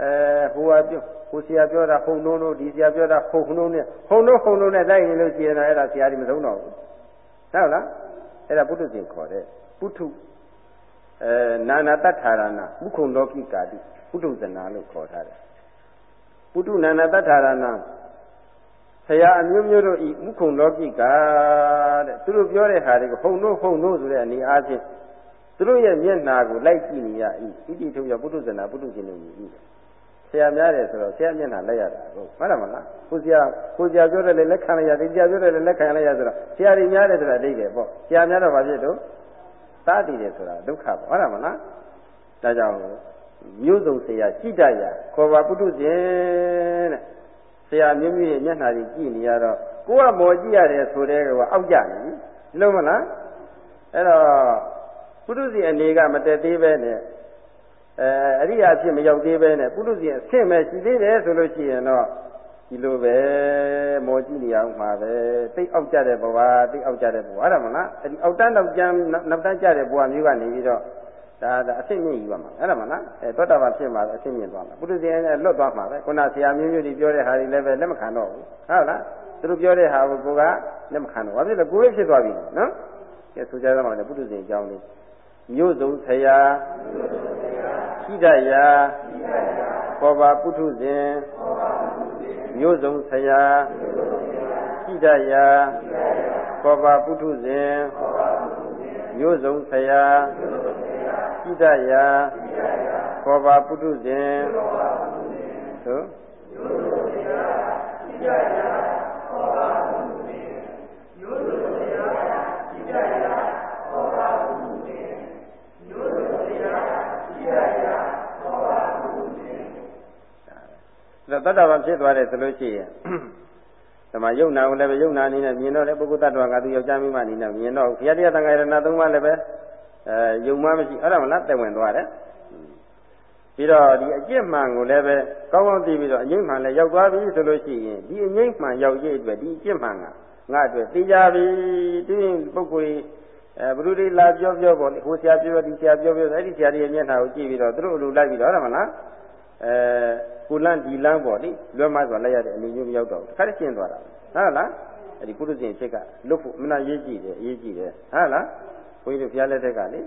အဲဟိုကပြောဟကိုဆရာပြောတာဟုံနှုံးတို့ဒီဆရာပြောတာဟုံနှုံးနဲ့ဟုံနှုံးဟုံနှုံးနဲ့တိုက်နေလို့ရှိရင်တော့အဲ့ဒါဆရာကြီးမဆုံးတော့ဘူးဟုတ်လား အဲ့ဒါပုထုဇဉ်ခေါ်တဲ့ပုထုအဲနာနာတ္ထာရဏဥခုံလောကိကာတိပုထုဇနာလို့ခေါ်ထားတယ်ပုထုနာနာတ္ထာရဏဆရာအမျိုးမျိုးတို့ဤဥခုံလောကိကာတဲ့သူတို့ပြောတဲ့ဟာတွေကိုဟုံနှုံးဟုံနှုံးဆိုတဲ့အနေအားဖြင့်သူတို့ရဲ့မျက်နာကိုလိုက်ကြည့်နေရ၏ဣတိထုရပုထုဇနာပုထုဇဉ်တို့မြည်၏ဆ ရာများတယ်ဆိုတော့ဆရာမျက်နှာလိုက်ရတာဟုတ်မှန်တယ်မလားကိုဆရာကိုဆရာပြောတယ်လေလက်ခံလိုက်ရတယ်ဆရာပြောတယ်လေလက်ခံလိုက်ရဆိုတော့ဆရာတွေများတယ်ဆိုတာအဓိပ္ပာယ်ပေါ့ဆရာများတော့ဘာဖြစ်တော့သာတည်တယ်ဆိုတာဒုက္ခပေါ့ဟုတ်တယ်မလားဒါကြောင့်မျိုးစုံဆရာကြည့်တတ်ရခေါ်ပါပုထုဇဉ်တဲ့ဆရာမျိုးမျိုးရဲ့မျက်နှာကြီးကြည့်နေရတော့ကိုကမော်ကြည့်ရတယ်ဆိုတဲ့ကအောက်ကြနေပြီလုံးမလားအဲ့တော့ပုထုဇဉ်အနေကမတက်သေးပဲနဲ့ အဲအရိယာဖြစ်မရောက်သေးပဲနဲ့ပုထုဇဉ်အဆင့်ပဲရှိသေးတယ်ဆိုလို့ရှိရင်တော့ဒီလိုပဲမောကြည့်နေအောင်မှာပဲတိတ်အောက်ကြတဲ့ဘဝတိတ်အောက်ကြတဲ့ဘဝအဲ့ဒါမလားအဲ့ဒီအောက်တန်းနောက်ကျမ်းနောက်တန်းကြတဲ့ဘဝမျိုးကနေပြီးတော့ဒါဒါအဆင့်မြင့်ယူပါမှာအဲ့ဒါမလားအဲသောတာပန်ဖြစ်မှာအဆင့်မြင့်သွားမှာပုထုဇဉ်နဲ့လွတ်သွားမှာပဲခုနဆရာမျိုးမျိုးတွေပြောတဲ့ဟာတွေလည်းပဲလက်မခံတော့ဘူးဟုတ်လားသူတို့ပြောတဲ့ဟာကိုကိုကလက်မခံတော့ဘာဖြစ်လဲကိုယ်လေးဖြစ်သွားပြီနော်ကဲဆိုကြရမှာလေပုထုဇဉ်အကြောင်းလေးမြို့စုံဆရာ ရှိတရာခေါ်ပါပုထုဇဉ်မြို့စုံဆရာရှိတရာခေါ်ပါပုထုဇဉ်မြို့စုံဆရာရှိတရာခေါ်ပါပုထုဇဉ်သို့မြို့စုံဆရာရှိတရာခေါ်ပါပုထုဇဉ်မြို့စုံဆရာရှိတရာ သတ္တဗံဖြစ်သွားတယ်ဆိုလို့ရှိရင်ဓမ္မယုံနာကိုလည်းပဲယုံနာအနေနဲ့မြင်တော့လေပုဂ္ဂိုလ်တ attva ကသူယောက်ျားမိန်းမအနေနဲ့မြင်တော့ဘုရားတရားသံဃာရဏသုံးပါးလည်းပဲအဲယုံမှမရှိအဲ့ဒါမလားတက်ဝင်သွားတယ်ပြီးတော့ဒီအကျင့်မှန်ကိုလည်းပဲကောင်းကောင်းသိပြီးတော့အငိမ့်မှန်လည်းရောက်သွားပြီဆိုလို့ရှိရင်ဒီအငိမ့်မှန်ရောက်ရဲ့အတွက်ဒီအကျင့်မှန်ကငါအတွက်သိကြပြီဒီပုဂ္ဂိုလ်အဲဘုရုတွေလာပြောပြောပေါ့ဟိုဆရာပြောဒီဆရာပြောပြောအဲ့ဒီဆရာတွေရဲ့မျက်နှာကိုကြည့်ပြီးတော့သူတို့အလိုလိုက်ပြီးတော့ဟုတ်တယ်မလား အဲကိုလန့်ဒီလန့်ပေါ့လေလွယ်မဆိုလိုက်ရတဲ့အနေမျိုးမရောက်တော့ဘူးတစ်ခါတည်းရှင်းသွားတာဟုတ်လားအဲ့ဒီပုရုဇဉ်ဖြစ်ကလွတ်ဖို့မနာရေးကြည့်တယ်အရေးကြည့်တယ်ဟုတ်လားဘုန်းကြီးတို့ဘုရားလက်ထက်ကလေ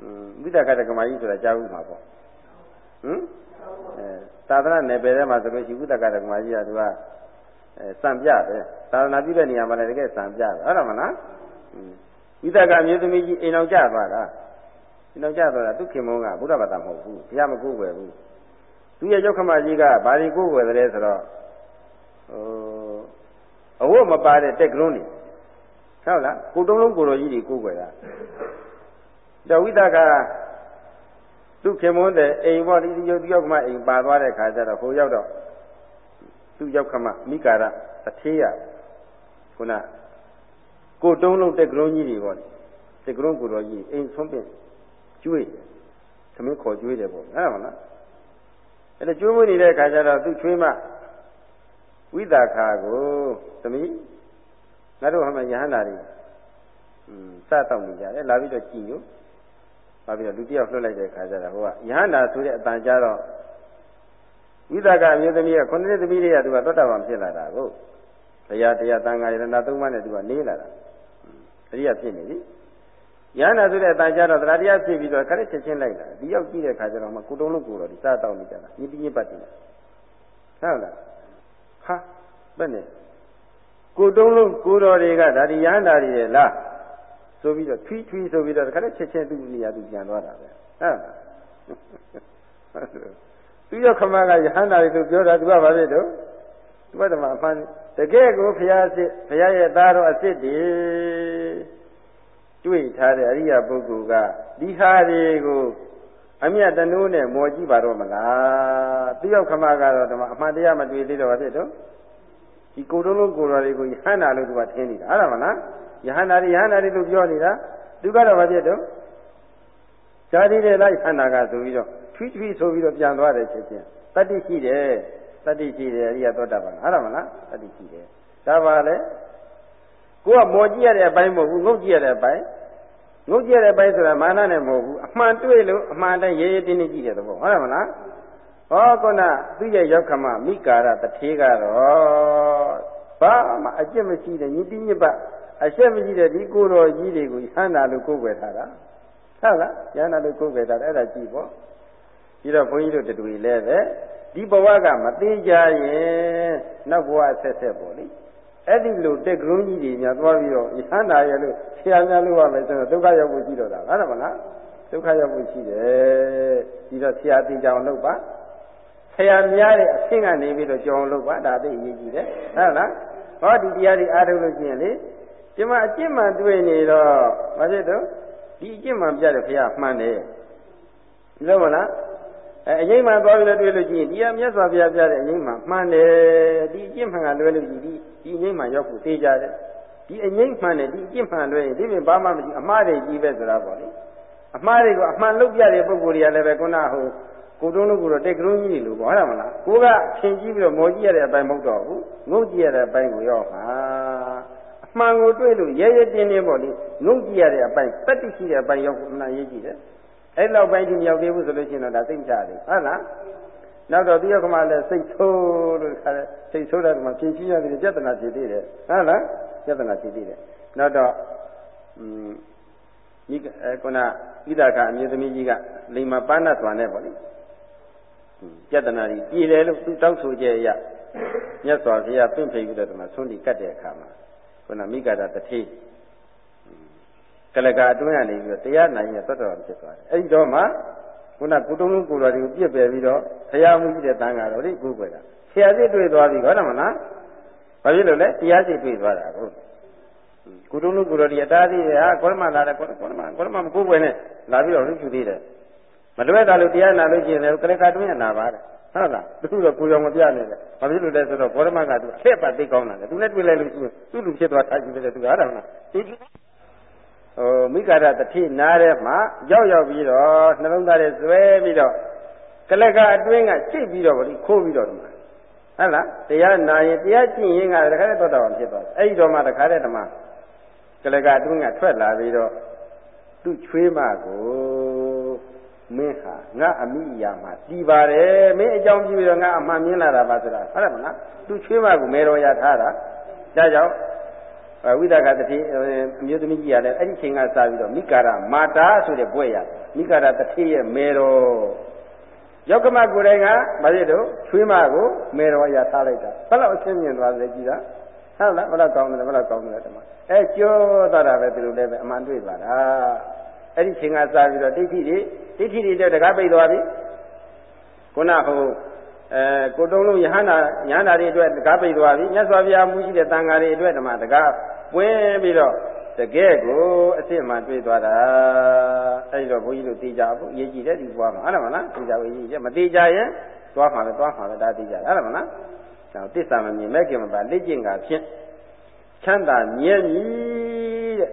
อืมဝိသကတကမာကြီးဆိုတာကြားဘူးမှာပေါ့ဟမ်အဲသာသနာနယ်ပယ်ထဲမှာဆိုလို့ရှိဝိသကတကမာကြီးကသူကအဲစံပြတယ်သာသနာပြုတဲ့နေရာမှာလည်းတကယ်စံပြတယ်ဟုတ်တယ်မလားဝိသကမျိုးသမီးကြီးအိမ်အောင်ကြသွားတာအိမ်အောင်ကြသွားတာသူခင်မုန်းကဘုရားဘာသာမဟုတ်ဘူးဘုရားမကိုးကွယ်ဘူး သူရဲ့ရောက်ခမကြီးကဘာဒီကိုယ်ွယ်တယ်ဆိုတော့ဟိုအဝတ်မပါတဲ့တက်ကလုံးနေဟုတ်လားကိုတုံးလုံးကိုတော်ကြီးတွေကိုယ်ွယ်တာတော့ဝိသကသူခင်မွန်းတဲ့အိမ်ပေါ်ဒီရုပ်တယောက်မှအိမ်ပါသွားတဲ့ခါကျတော့ဟိုရောက်တော့သူရောက်ခမမိကာရအသေးရခုနကိုတုံးလုံးတက်ကလုံးကြီးတွေပေါ့တက်ကလုံးကိုတော်ကြီးအိမ်ဆုံးပင်ကျွေးသမင်းခေါ်ကျွေးတယ်ပေါ့အဲ့ဒါမလား အဲ့ဒါကျွေးမွေးနေတဲ့အခါကျတော့သူ့ချွေးမဝိသခာကိုသမီးငါတို့ဟမယဟန္တာတွေอืมစတောက်နေကြတယ်လာပြီးတော့ကြည်ညိုလာပြီးတော့လူတယောက်လွှတ်လိုက်တဲ့အခါကျတော့ဟိုကယဟန္တာဆိုတဲ့အတန်ကြတော့ဝိသကအမျိုးသမီးကခုနှစ်သမီးတွေကသူကသောတာပန်ဖြစ်လာတာကိုတရားတရားတန်ခါရဏသုံးပါးနဲ့သူကနေလာတာအရိယာဖြစ်နေပြီ ရဟန္တာဆိုတဲ့အတန်ကြတော့တရားတရားဖြစ်ပြီးတော့ခရက်ချက်ချင်းလိုက်လာဒီရောက်ကြည့်တဲ့ခါကျတော့မှကိုတုံးလုံးကိုတော့ဒီစားတောက်နေကြတာညစ်တိညစ်ပတ်တယ်ဟုတ်လားဟာဘယ်နဲ့ကိုတုံးလုံးကိုတော်တွေကဒါဒီရဟန္တာတွေလားဆိုပြီးတော့ထွီးထွီးဆိုပြီးတော့ခရက်ချက်ချင်းသူ့နေရာသူပြန်သွားတာပဲဟုတ်လားသူရခမကယဟန္တာတွေဆိုပြောတာသူကဘာဖြစ်တော့သူကဓမ္မအမှန်တကယ်ကိုဘုရားအစ်ဘုရားရဲ့သားတော်အစ်စ်တွေ တွေ့ထားတဲ့အရိယာပုဂ္ဂိုလ်ကဒီဟာတွေကိုအမြတ်တနိုးနဲ့မော်ကြည့်ပါတော့မလားသူရောက်ခမကတော့ဓမ္မအမှန်တရားမတွေ့သေးတော့ဘာဖြစ်တော့ဒီကိုယ်တော်လုံးကိုယ်တော်တွေကိုယဟန္တာလို့သူကထင်နေတာအဲ့ဒါမလားယဟန္တာတွေယဟန္တာတွေလို့ပြောနေတာသူကတော့ဘာဖြစ်တော့ဇာတိတဲ့လိုက်ယဟန္တာကဆိုပြီးတော့ထွီးထွီးဆိုပြီးတော့ပြန်သွားတယ်ချက်ချင်းတတ္တိရှိတယ်တတ္တိရှိတယ်အရိယသောတာပန်အဲ့ဒါမလားတတ္တိရှိတယ်ဒါပါလေကိုကမော်ကြည့်ရတဲ့အပိုင်းမဟုတ်ဘူးငုတ်ကြည့်ရတဲ့အပိုင်း ငုတ်ကြည့်ရတဲ့အပိုင်းဆိုတာမာနနဲ့မဟုတ်ဘူးအမှန်တွေ့လို့အမှန်တိုင်းရဲရဲတင်းတင်းကြည့်တဲ့သဘောဟုတ်တယ်မလားဟောကုဏသူရဲ့ရောက်ခမမိကာရတထေးကတော့ဘာမှအကျင့်မရှိတဲ့ညီတိညစ်ပအရှက်မရှိတဲ့ဒီကိုယ်တော်ကြီးတွေကိုဟန္တာလို့ကိုယ်ွယ်ထားတာဟုတ်လားယန္တာလို့ကိုယ်ွယ်ထားတယ်အဲ့ဒါကြည့်ပေါ့ပြီးတော့ဘုန်းကြီးတို့တူလည်းပဲဒီဘဝကမသေးကြရင်နောက်ဘဝဆက်ဆက်ပေါ့လေ အဲ့ဒီလိုတက်ကရုံးကြီးတွေညာသွားပြီးတော့ယန္တာရဲ့လို့ဆရာများလို့ရမယ်ဆိုတော့ဒုက္ခရောက်ဖို့ရှိတော့တာဟုတ်တယ်မလားဒုက္ခရောက်ဖို့ရှိတယ်ပြီးတော့ဆရာသိကြအောင်လုပ်ပါဆရာများတဲ့အဆင့်ကနေပြီးတော့ကြောင်းလုပ်ပါဒါသိအရေးကြီးတယ်ဟုတ်လားဟောဒီတရားတွေအားထုတ်လို့ရှိရင်လေဒီမှာအကျင့်မှန်တွေ့နေတော့မဖြစ်တော့ဒီအကျင့်မှန်ပြတဲ့ဘုရားမှန်တယ်ဒီလိုမလားအဲအငိမ့်မှန်သွားပြီးတော့တွေ့လို့ရှိရင်ဒီကမြတ်စွာဘုရားပြတဲ့အငိမ့်မှန်မှန်တယ်ဒီအကျင့်မှန်ကလွဲလို့ရှိဒီ ဒီအငိမ့်မှန်ရောက်ဖို့သိကြတယ်ဒီအငိမ့်မှန်တယ်ဒီအကျင့်မှန်လွဲရင်ဒီပြင်ဘာမှမရှိအမှားတွေကြီးပဲဆိုတာပေါ့လေအမှားတွေကိုအမှန်လုပ်ပြတဲ့ပုဂ္ဂိုလ်တွေကလည်းပဲခုနဟိုကိုတုံးလို့ကိုတော့တိတ်ကရုံးကြီးလို့ပေါ့ဟုတ်တယ်မလားကိုကထင်ကြည့်ပြီးတော့မော်ကြည့်ရတဲ့အပိုင်းမဟုတ်တော့ဘူးငုံကြည့်ရတဲ့အပိုင်းကိုရောက်ပါအမှန်ကိုတွေ့လို့ရဲရဲတင်းတင်းပေါ့လေငုံကြည့်ရတဲ့အပိုင်းတတိရှိတဲ့အပိုင်းရောက်မှန်ရေးကြည့်တယ်အဲ့လောက်ပိုင်းဒီမရောက်သေးဘူးဆိုလို့ရှိရင်တော့ဒါသိမ့်ချတယ်ဟုတ်လား နောက်တော့ဒီရောက်ကမှလည်းစိတ်ဆိုးလို့ခါတယ်စိတ်ဆိုးတဲ့ကမှဖြည့်ရှင်းရတယ်ပြဿနာဖြစ်သေးတယ်ဟုတ်လားပြဿနာဖြစ်သေးတယ်နောက်တော့อืมဒီအဲခုနဣဒကအမျိုးသမီးကြီးကလိမ္မာပန်းတ်သွားနေပေါ့လေပြဿနာကြီးပြည်တယ်လို့သူတောက်ဆိုကြရမြတ်စွာဘုရားပြင့်ဖိပြီးတော့ဒီမှာဆွန့်ဒီကတ်တဲ့အခါမှာခုနမိဂဒတထေးကလကအတွင်းကနေပြီးတော့တရားနိုင်ရသတ္တဝါဖြစ်သွားတယ်အဲ့ဒီတော့မှ ခုနကုတုံးလုံးကိုယ်တော်တွေကိုပြစ်ပယ်ပြီးတော့ဘုရားမှုကြီးတဲ့တန်ဃာတော်လေးကိုယ်ွယ်တာဆရာစစ်တွေ့သွားပြီဟုတ်တယ်မလားဘာဖြစ်လို့လဲတရားစစ်တွေ့သွားတာကိုကုတုံးလုံးကိုယ်တော်ဒီအတားသေးတယ်ဟာကောရမလာတယ်ကောရမကောရမမကိုယ်ွယ်နဲ့လာပြီးတော့လှုပ်ချူသေးတယ်မလွဲတာလို့တရားနာလို့ကျင်တယ်ကလကတွင်းရနာပါတယ်ဟုတ်လားသူတော့ကိုယ်ရောင်မပြနိုင်တယ်ဘာဖြစ်လို့လဲဆိုတော့ဘောရမကသူအထက်ပါသိကောင်းတာလေသူနဲ့တွေ့လိုက်လို့ရှိရင်သူ့လူဖြစ်သွားတာကြည့်တယ်သူကဟုတ်တယ်မလားဒီ ဟိုမိဂရတတိနားထဲမှာရောက်ရောက်ပြီးတော့နှလုံးသားထဲဇွဲပြီးတော့ကလကအတွင်းကချိတ်ပြီးတော့ဗောဒီခိုးပြီးတော့ဒီမှာဟုတ်လားတရားနာရင်တရားကျင့်ရင်ကတခါတည်းသောတာပန်ဖြစ်သွားတယ်အဲ့ဒီတော့မှတခါတည်းဓမ္မကလကအတွင်းကထွက်လာပြီးတော့သူ့ချွေးမကိုမင်းဟာငါအမိယာမှာတည်ပါတယ်မင်းအကြောင်းပြုပြီးတော့ငါအမှန်မြင်လာတာပါဆိုတာဟုတ်တယ်မလားသူချွေးမကိုမေတော်ရထားတာဒါကြောင့် ဝိသကတတိအမျိုးသမီးကြီးကလည်းအဲ့ဒီချိန်ကစပြီးတော့မိကာရမာတာဆိုတဲ့ဘွဲ့ရမိကာရတတိရဲ့မေတော်ယောက်ကမကိုယ်တိုင်ကမဖြစ်တော့ချွေးမကိုမေတော်ရထားလိုက်တာဘယ်လောက်အဆင်းမြင်သွားလဲကြည်တာဟုတ်လားဘယ်လောက်ကောင်းတယ်ဘယ်လောက်ကောင်းတယ်တမအဲကျော်သွားတာပဲသူတို့လည်းပဲအမှန်တွေ့ပါလားအဲ့ဒီချိန်ကစပြီးတော့ဒိဋ္ဌိတွေဒိဋ္ဌိတွေတော့တကားပိတ်သွားပြီခုနဟိုအဲကိုတုံးလုံးယဟန္တာညာနာတွေအတွက်တကားပိတ်သွားပြီမြတ်စွာဘုရားမူရှိတဲ့တန်ဃာတွေအတွက်ဓမ္မတကား ပွင့်ပြီးတော့တကယ်ကိုအစ်စ်မှတွေ့သွားတာအဲ့ဒီတော့ဘုန်းကြီးတို့သိကြဘူးအရေးကြီးတယ်ဒီဘွားမှာဟုတ်တယ်မလားသိကြဘူးအရေးကြီးမသိကြရင်သွားမှာပဲသွားမှာပဲဒါသိကြတယ်ဟုတ်တယ်မလားဒါတစ္ဆာမမြင်မဲ့ခင်မှာလက်ကျင့်ကဖြင့်ချမ်းသာမြဲမြည်တဲ့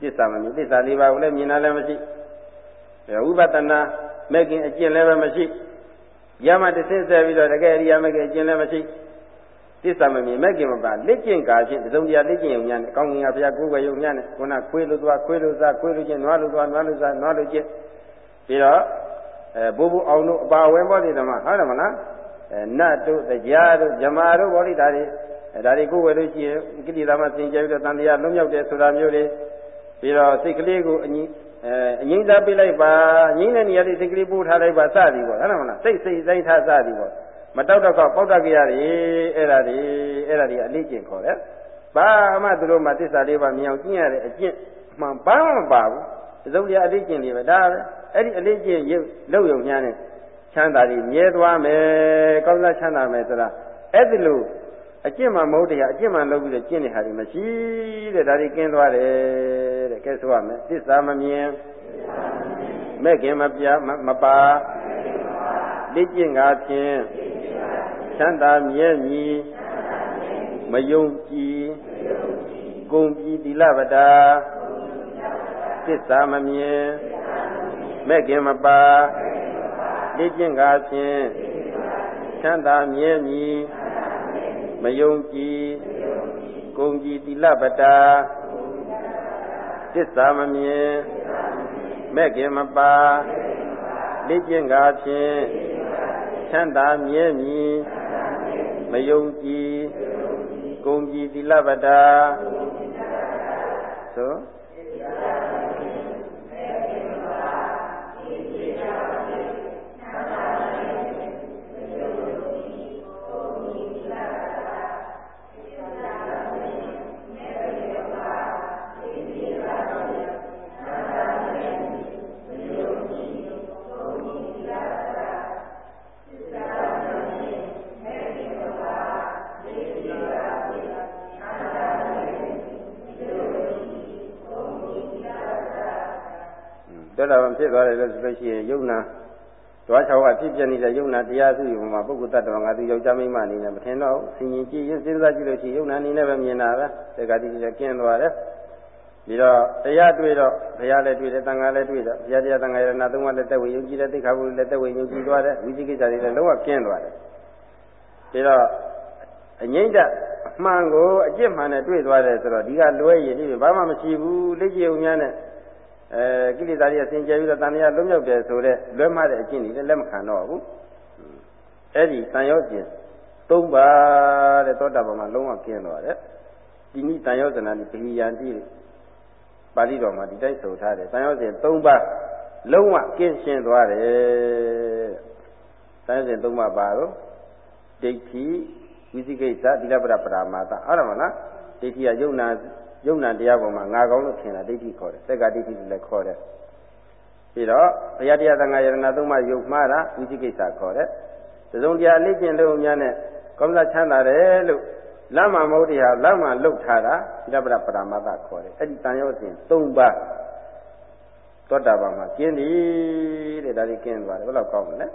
သစ္စာမမြင်သစ္စာလေးပါးကိုလည်းမြင်တာလည်းမရှိဝိပဿနာမဲ့ခင်အကျင့်လည်းပဲမရှိရမတဆင်းဆက်ပြီးတော့တကယ်အရိယာမဲ့ခင်အကျင့်လည်းမရှိ သစ္စာမမြင်မဲ့ခင်မပါလက်ကျင့်ကာဖြင့်သုံးတရားလက်ကျင့်ုံများနဲ့ကောင်းကင်ကဘုရားကိုယ်ဝယ်ုံများနဲ့ခုနခွေးလို့သွားခွေးလို့စားခွေးလို့ချင်းနွားလို့သွားနွားလို့စားနွားလို့ချင်းပြီးတော့အဲဘိုးဘိုးအောင်တို့အပါဝဲဘောတိဓမ္မဟုတ်တယ်မလားအဲနတ်တို့တရားတို့ဇမာတို့ဘောတိဒါတွေအဲဒါတွေကိုယ်ဝယ်လို့ရှိရင်ကိလေသာမှစင်ကြဲပြီးတော့တန်တရားလွတ်မြောက်တယ်ဆိုတာမျိုးတွေပြီးတော့စိတ်ကလေးကိုအငိအဲအငိမ့်သားပေးလိုက်ပါငိမ့်တဲ့နေရာလေးစိတ်ကလေးပို့ထားလိုက်ပါစသည်ပေါ့ဟုတ်တယ်မလားစိတ်စိတ်တိုင်းထားစသည်ပေါ့ မတောက်တော့ပေါက်တတ်ကြရတယ်အဲ့ဒါတွေအဲ့ဒါတွေအလေးကျင့်ခေါ်တယ်ဘာမှသူတို့မှတစ္ဆာလေးပါမြင်အောင်ကျင့်ရတဲ့အကျင့်မှန်ဘာမှမပါဘူးသုံးတရားအလေးကျင့်လေးပဲဒါပဲအဲ့ဒီအလေးကျင့်ရုပ်လောက်ရုံညာနဲ့ချမ်းသာတွေမြဲသွားမယ်ကောင်းစားချမ်းသာမယ်ဆိုတာအဲ့ဒီလိုအကျင့်မှမဟုတ်တရားအကျင့်မှလုပ်ပြီးတော့ကျင့်တဲ့ဟာတွေမရှိတဲ့ဒါတွေကင်းသွားတယ်တဲ့ကဲဆိုရမယ်သစ္စာမမြင်မဲ့ခင်မပြမပါလက်ကျင့်ကားဖြင့် ချမ်းသာမြဲမြည်မယုံကြည်ဂုံကြည်သီလပတာသစ္စာမမြင်မဲ့ခင်မပါလက်ကျင့်ကားဖြင့်ချမ်းသာမြဲမြည်မယုံကြည်ဂုံကြည်သီလပတာသစ္စာမမြင်မဲ့ခင်မပါလက်ကျင့်ကားဖြင့် ချမ်းသာမြဲမြည်မယုံကြည်ကုံကြည်သီလပတာဆိုတာပန် ဖြစ်သွားတယ်လို့ဆိုလို့ရှိရင်ယုံနာတွားချောင်းကဖြစ်ပြနေတဲ့ယုံနာတရားစုယူမှာပုဂ္ဂိုလ်တ attva ငါသူယောက်ျားမိန်းမအနေနဲ့မထင်တော့ဆင်ញင်ကြည့်ရင်စဉ်းစားကြည့်လို့ရှိရင်ယုံနာအနေနဲ့ပဲမြင်တာပဲတက္ကတိလည်းကျင်းသွားတယ်ပြီးတော့တရားတွေ့တော့ဘုရားလည်းတွေ့တယ်တန်ခါလည်းတွေ့တော့ဘုရားတရားတန်ခါရဏသုံးပါးလည်းတက်ဝင်ယုံကြည်တယ်သိက္ခာပုဒ်လည်းတက်ဝင်ယုံကြည်သွားတယ်ဝိသိကိစ္စတွေလည်းလုံးဝကျင်းသွားတယ်ပြီးတော့အငိမ့်တဲ့အမှန်ကိုအကျင့်မှန်နဲ့တွေ့သွားတယ်ဆိုတော့ဒီကလွဲရည်ဒီဘာမှမရှိဘူးလက်ကျုံများနဲ့ အဲကိလေသာတွေဆင်ကျဲပြီးတော့တဏှာလွတ်မြောက်တယ်ဆိုတော့လွဲမှားတဲ့အကျင့်တွေလည်းလက်မခံတော့ဘူးအဲ့ဒီတန်ရောကျင်သုံးပါတဲ့သောတာပန်မှာလုံးဝကျင်းသွားတယ်ဒီနည်းတန်ရောဇနာတိပဟိယံတိပါဠိတော်မှာဒီတိုက်ဆိုထားတယ်တန်ရောကျင်သုံးပါလုံးဝကျင်းရှင်းသွားတယ်တန်ရောကျင်သုံးပါပါတော့ဒိဋ္ဌိဝိသိကိစ္စသီလပရပရာမာသအဲ့ဒါမလားဒိဋ္ဌိကယုံနာ ယုံနာတရားပေါ်မှာငါကောင်းလို့ထင်တာဒိဋ္ဌိခေါ်တယ်သက်ကဒိဋ္ဌိလည်းခေါ်တယ်ပြီးတော့ဘုရားတရားသံဃာယရဏသုံးပါးယုံမှားတာဝိသိကိစ္စခေါ်တယ်သုံးတရားအလေးကျင့်လို့များနဲ့ကောင်းစားချမ်းသာတယ်လို့လမ်းမှာမဟုတ်တရားလမ်းမှာလှုပ်ထားတာသီလပရပရာမသခေါ်တယ်အဲ့ဒီတန်ရောစဉ်၃ပါးသောတာပန်မှာကျင်းတယ်တဲ့ဒါလေးကျင်းသွားတယ်ဘယ်လောက်ကောင်းမလဲ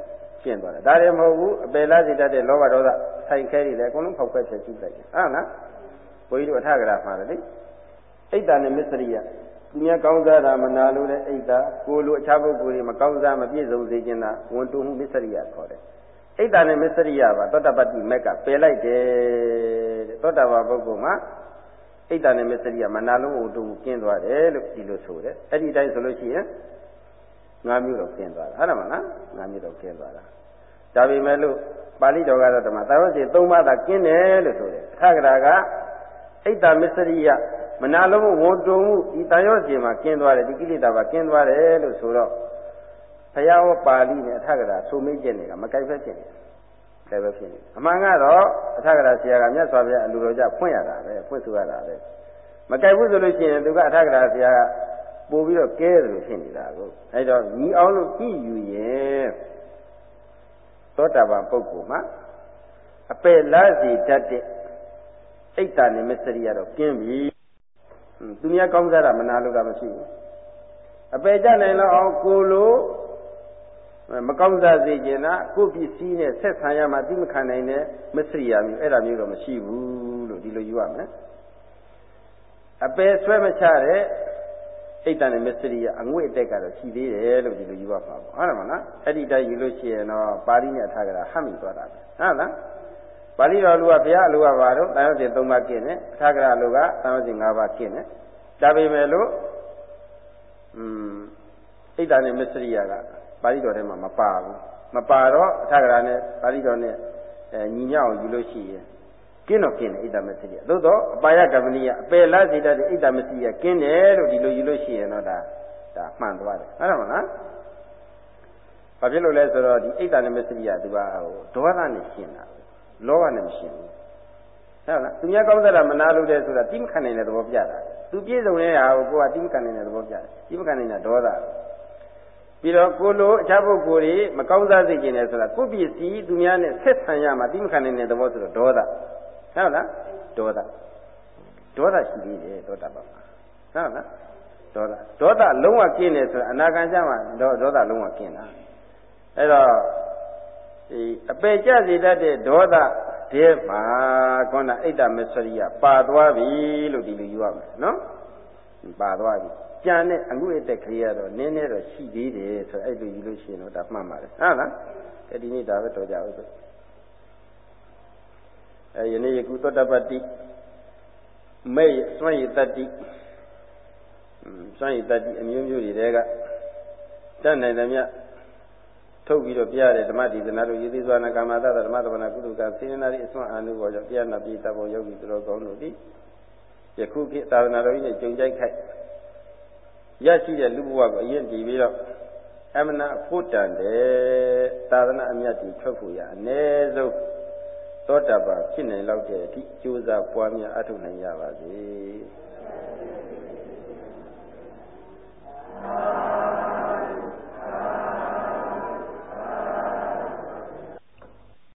ကျင်းသွားတယ်ဒါလည်းမဟုတ်ဘူးအပယ်လားစိတတ်တဲ့လောဘဒေါသဆိုင်ခဲတွေလည်းအကုန်လုံးဖောက်ခွဲဖြစ်ကြည့်လိုက်တယ်ဟုတ်လားဘုန်းကြီးတို့အထကရာမှာလေ အိတ်တာနဲ့မစ္စရိယသူများကောင်းစားတာမနာလို့တဲ့အိတ်တာကိုလိုအခြားပုဂ္ဂိုလ်တွေမကောင်းစားမပြည့်စုံစေခြင်းတာဝန်တုံမှုမစ္စရိယခေါ်တယ်အိတ်တာနဲ့မစ္စရိယပါသောတပတ္တိမက်ကပယ်လိုက်တယ်တဲ့သောတာပန်ပုဂ္ဂိုလ်မှာအိတ်တာနဲ့မစ္စရိယမနာလုံးဝန်တုံမှုကျင်းသွားတယ်လို့ဒီလိုဆိုတယ်အဲ့ဒီတိုင်းဆိုလို့ရှိရင်ငါးမျိုးတော့ကျင်းသွားတာဟုတ်တယ်မလားငါးမျိုးတော့ကျင်းသွားတာဒါပေမဲ့လို့ပါဠိတော်ကတော့ဓမ္မသာဝတိ၃ပါးသာကျင်းတယ်လို့ဆိုတယ်အခါကရာကအိတ်တာမစ္စရိယ မနာလုံးဝန်တုံမှုဒီတန်ရောစီမှာကျင်းသွားတယ်ဒီကိလေသာပါကျင်းသွားတယ်လို့ဆိုတော့ဘုရားဟောပါဠိနဲ့အထကရာဆိုမိတ်ကျက်နေတာမကြိုက်ဖက်ဖြစ်နေတယ်ပဲဖြစ်နေအမှန်ကတော့အထကရာဆရာကမြတ်စွာဘုရားအလိုတော်ကြဖွင့်ရတာပဲဖွင့်ဆိုရတာပဲမကြိုက်ဘူးဆိုလို့ရှိရင်သူကအထကရာဆရာကပို့ပြီးတော့ကဲတယ်လို့ဖြစ်နေတာကိုအဲဒါညီအောင်လို့ကြည့်ယူရင်သောတာပန်ပုဂ္ဂိုလ်မှာအပယ်လားစီတတ်တဲ့အိတ်တာနဲ့မစ္စရိယတော့ကျင်းပြီ သူများကောင်းစားတာမနာလို့ကမရှိဘူးအပယ်ကြနိုင်တော့အောင်ကိုလိုမကောင်းစားစေချင်တာကိုပစ္စည်းနဲ့ဆက်ဆံရမှသိမခံနိုင်တဲ့မစ္စရိယာမျိုးအဲ့ဒါမျိုးတော့မရှိဘူးလို့ဒီလိုယူရမယ်အပယ်ဆွဲမချတဲ့အိတ်တန်နဲ့မစ္စရိယအငွေ့အတက်ကတော့ရှိသေးတယ်လို့ဒီလိုယူရပါဘူးဟုတ်တယ်မလားအဲ့ဒီတိုင်းယူလို့ရှိရင်တော့ပါဠိနဲ့အထာကရာဟမ်းမိသွားတာပဲဟုတ်လား ပါဠိတော်လူကဘုရားအလူကပါတော့တန်ရုပ်စဉ်၃ပါးကျင့်တယ်အထာကရာလူကတန်ရုပ်စဉ်၅ပါးကျင့်တယ်ဒါပေမဲ့လို့อืมဣဒ္ဓနဲ့မစ္စရိယကပါဠိတော်ထဲမှာမပါဘူးမပါတော့အထာကရာနဲ့ပါဠိတော်နဲ့အဲညီညွတ်အောင်ယူလို့ရှိရင်ကင်းတော့ကင်းတယ်ဣဒ္ဓမစ္စရိယသို့တော့အပါယကမဏိယအပယ်လားစေတတ်တဲ့ဣဒ္ဓမစ္စရိယကင်းတယ်လို့ဒီလိုယူလို့ရှိရင်တော့ဒါဒါမှန်သွားတယ်ဟုတ်တယ်မလားဘာဖြစ်လို့လဲဆိုတော့ဒီဣဒ္ဓနဲ့မစ္စရိယသူကဟိုဒေါသနဲ့ရှင်းတာ လောဘနဲ့မရှင်းဘူးဟုတ်လားသူများကောင်းစားတာမနာလို့တဲ့ဆိုတာတိမခံနိုင်တဲ့သဘောပြတာသူပြည့်စုံတဲ့ဟာကိုကိုကတိမခံနိုင်တဲ့သဘောပြတယ်တိမခံနိုင်တာဒေါသပြီးတော့ကိုလိုအခြားပုဂ္ဂိုလ်တွေမကောင်းစားစေခြင်းနဲ့ဆိုတာကိုပစ္စည်းသူများနဲ့ဆက်ဆံရမှာတိမခံနိုင်တဲ့သဘောဆိုတော့ဒေါသဟုတ်လားဒေါသဒေါသရှိသေးတယ်ဒေါသပါမှာဟုတ်လားဒေါသဒေါသလုံးဝကျင်းတယ်ဆိုတာအနာဂတ်ကျမှဒေါသလုံးဝကျင်းတာအဲ့တော့ ဒီအပေကြစေတတ်တဲ့ဒေါသတဲမှာခေါင်းအိတ်တမစ္စရိယပါသွားပြီလို့ဒီလိုယူရမယ်နော်ပါသွားပြီကြံတဲ့အငုအတက်ကလေးကတော့နည်းနည်းတော့ရှိသေးတယ်ဆိုအဲ့လိုယူလို့ရှိရင်တော့ဒါမှန်ပါတယ်ဟုတ်လားအဲဒီနေ့ဒါပဲတော်ကြအောင်ဆိုအဲယနေ့ယခုသောတပတ္တိမေစွန့်ရတတ္တိစွန့်ရတတ္တိအမျိုးမျိုးတွေတဲကတတ်နိုင်တယ်မြ ထုတ်ပြီးတော့ပြရတဲ့ဓမ္မဒေသနာတို့ယေသိစွာနာကာမတတဓမ္မတပနာကုသကစေနာရီအစွမ်းအာနုဘောကြောင့်ပြရနာပိသဘောယောဂီသူတော်ကောင်းတို့သည်ယခုခေတ်သာသနာတော်ကြီးနဲ့ကြုံကြိုက်ခိုက်ရရှိတဲ့လူဘဝကိုအရင်တည်ပြီးတော့အမနာဖို့တန်တဲ့သာသနာအမြတ်ကြီးထွက်ဖို့ရအ ਨੇ ဆုံးသောတာပန်ဖြစ်နိုင်လောက်တဲ့အထိကြိုးစားပွားများအထုတ်နိုင်ရပါစေ။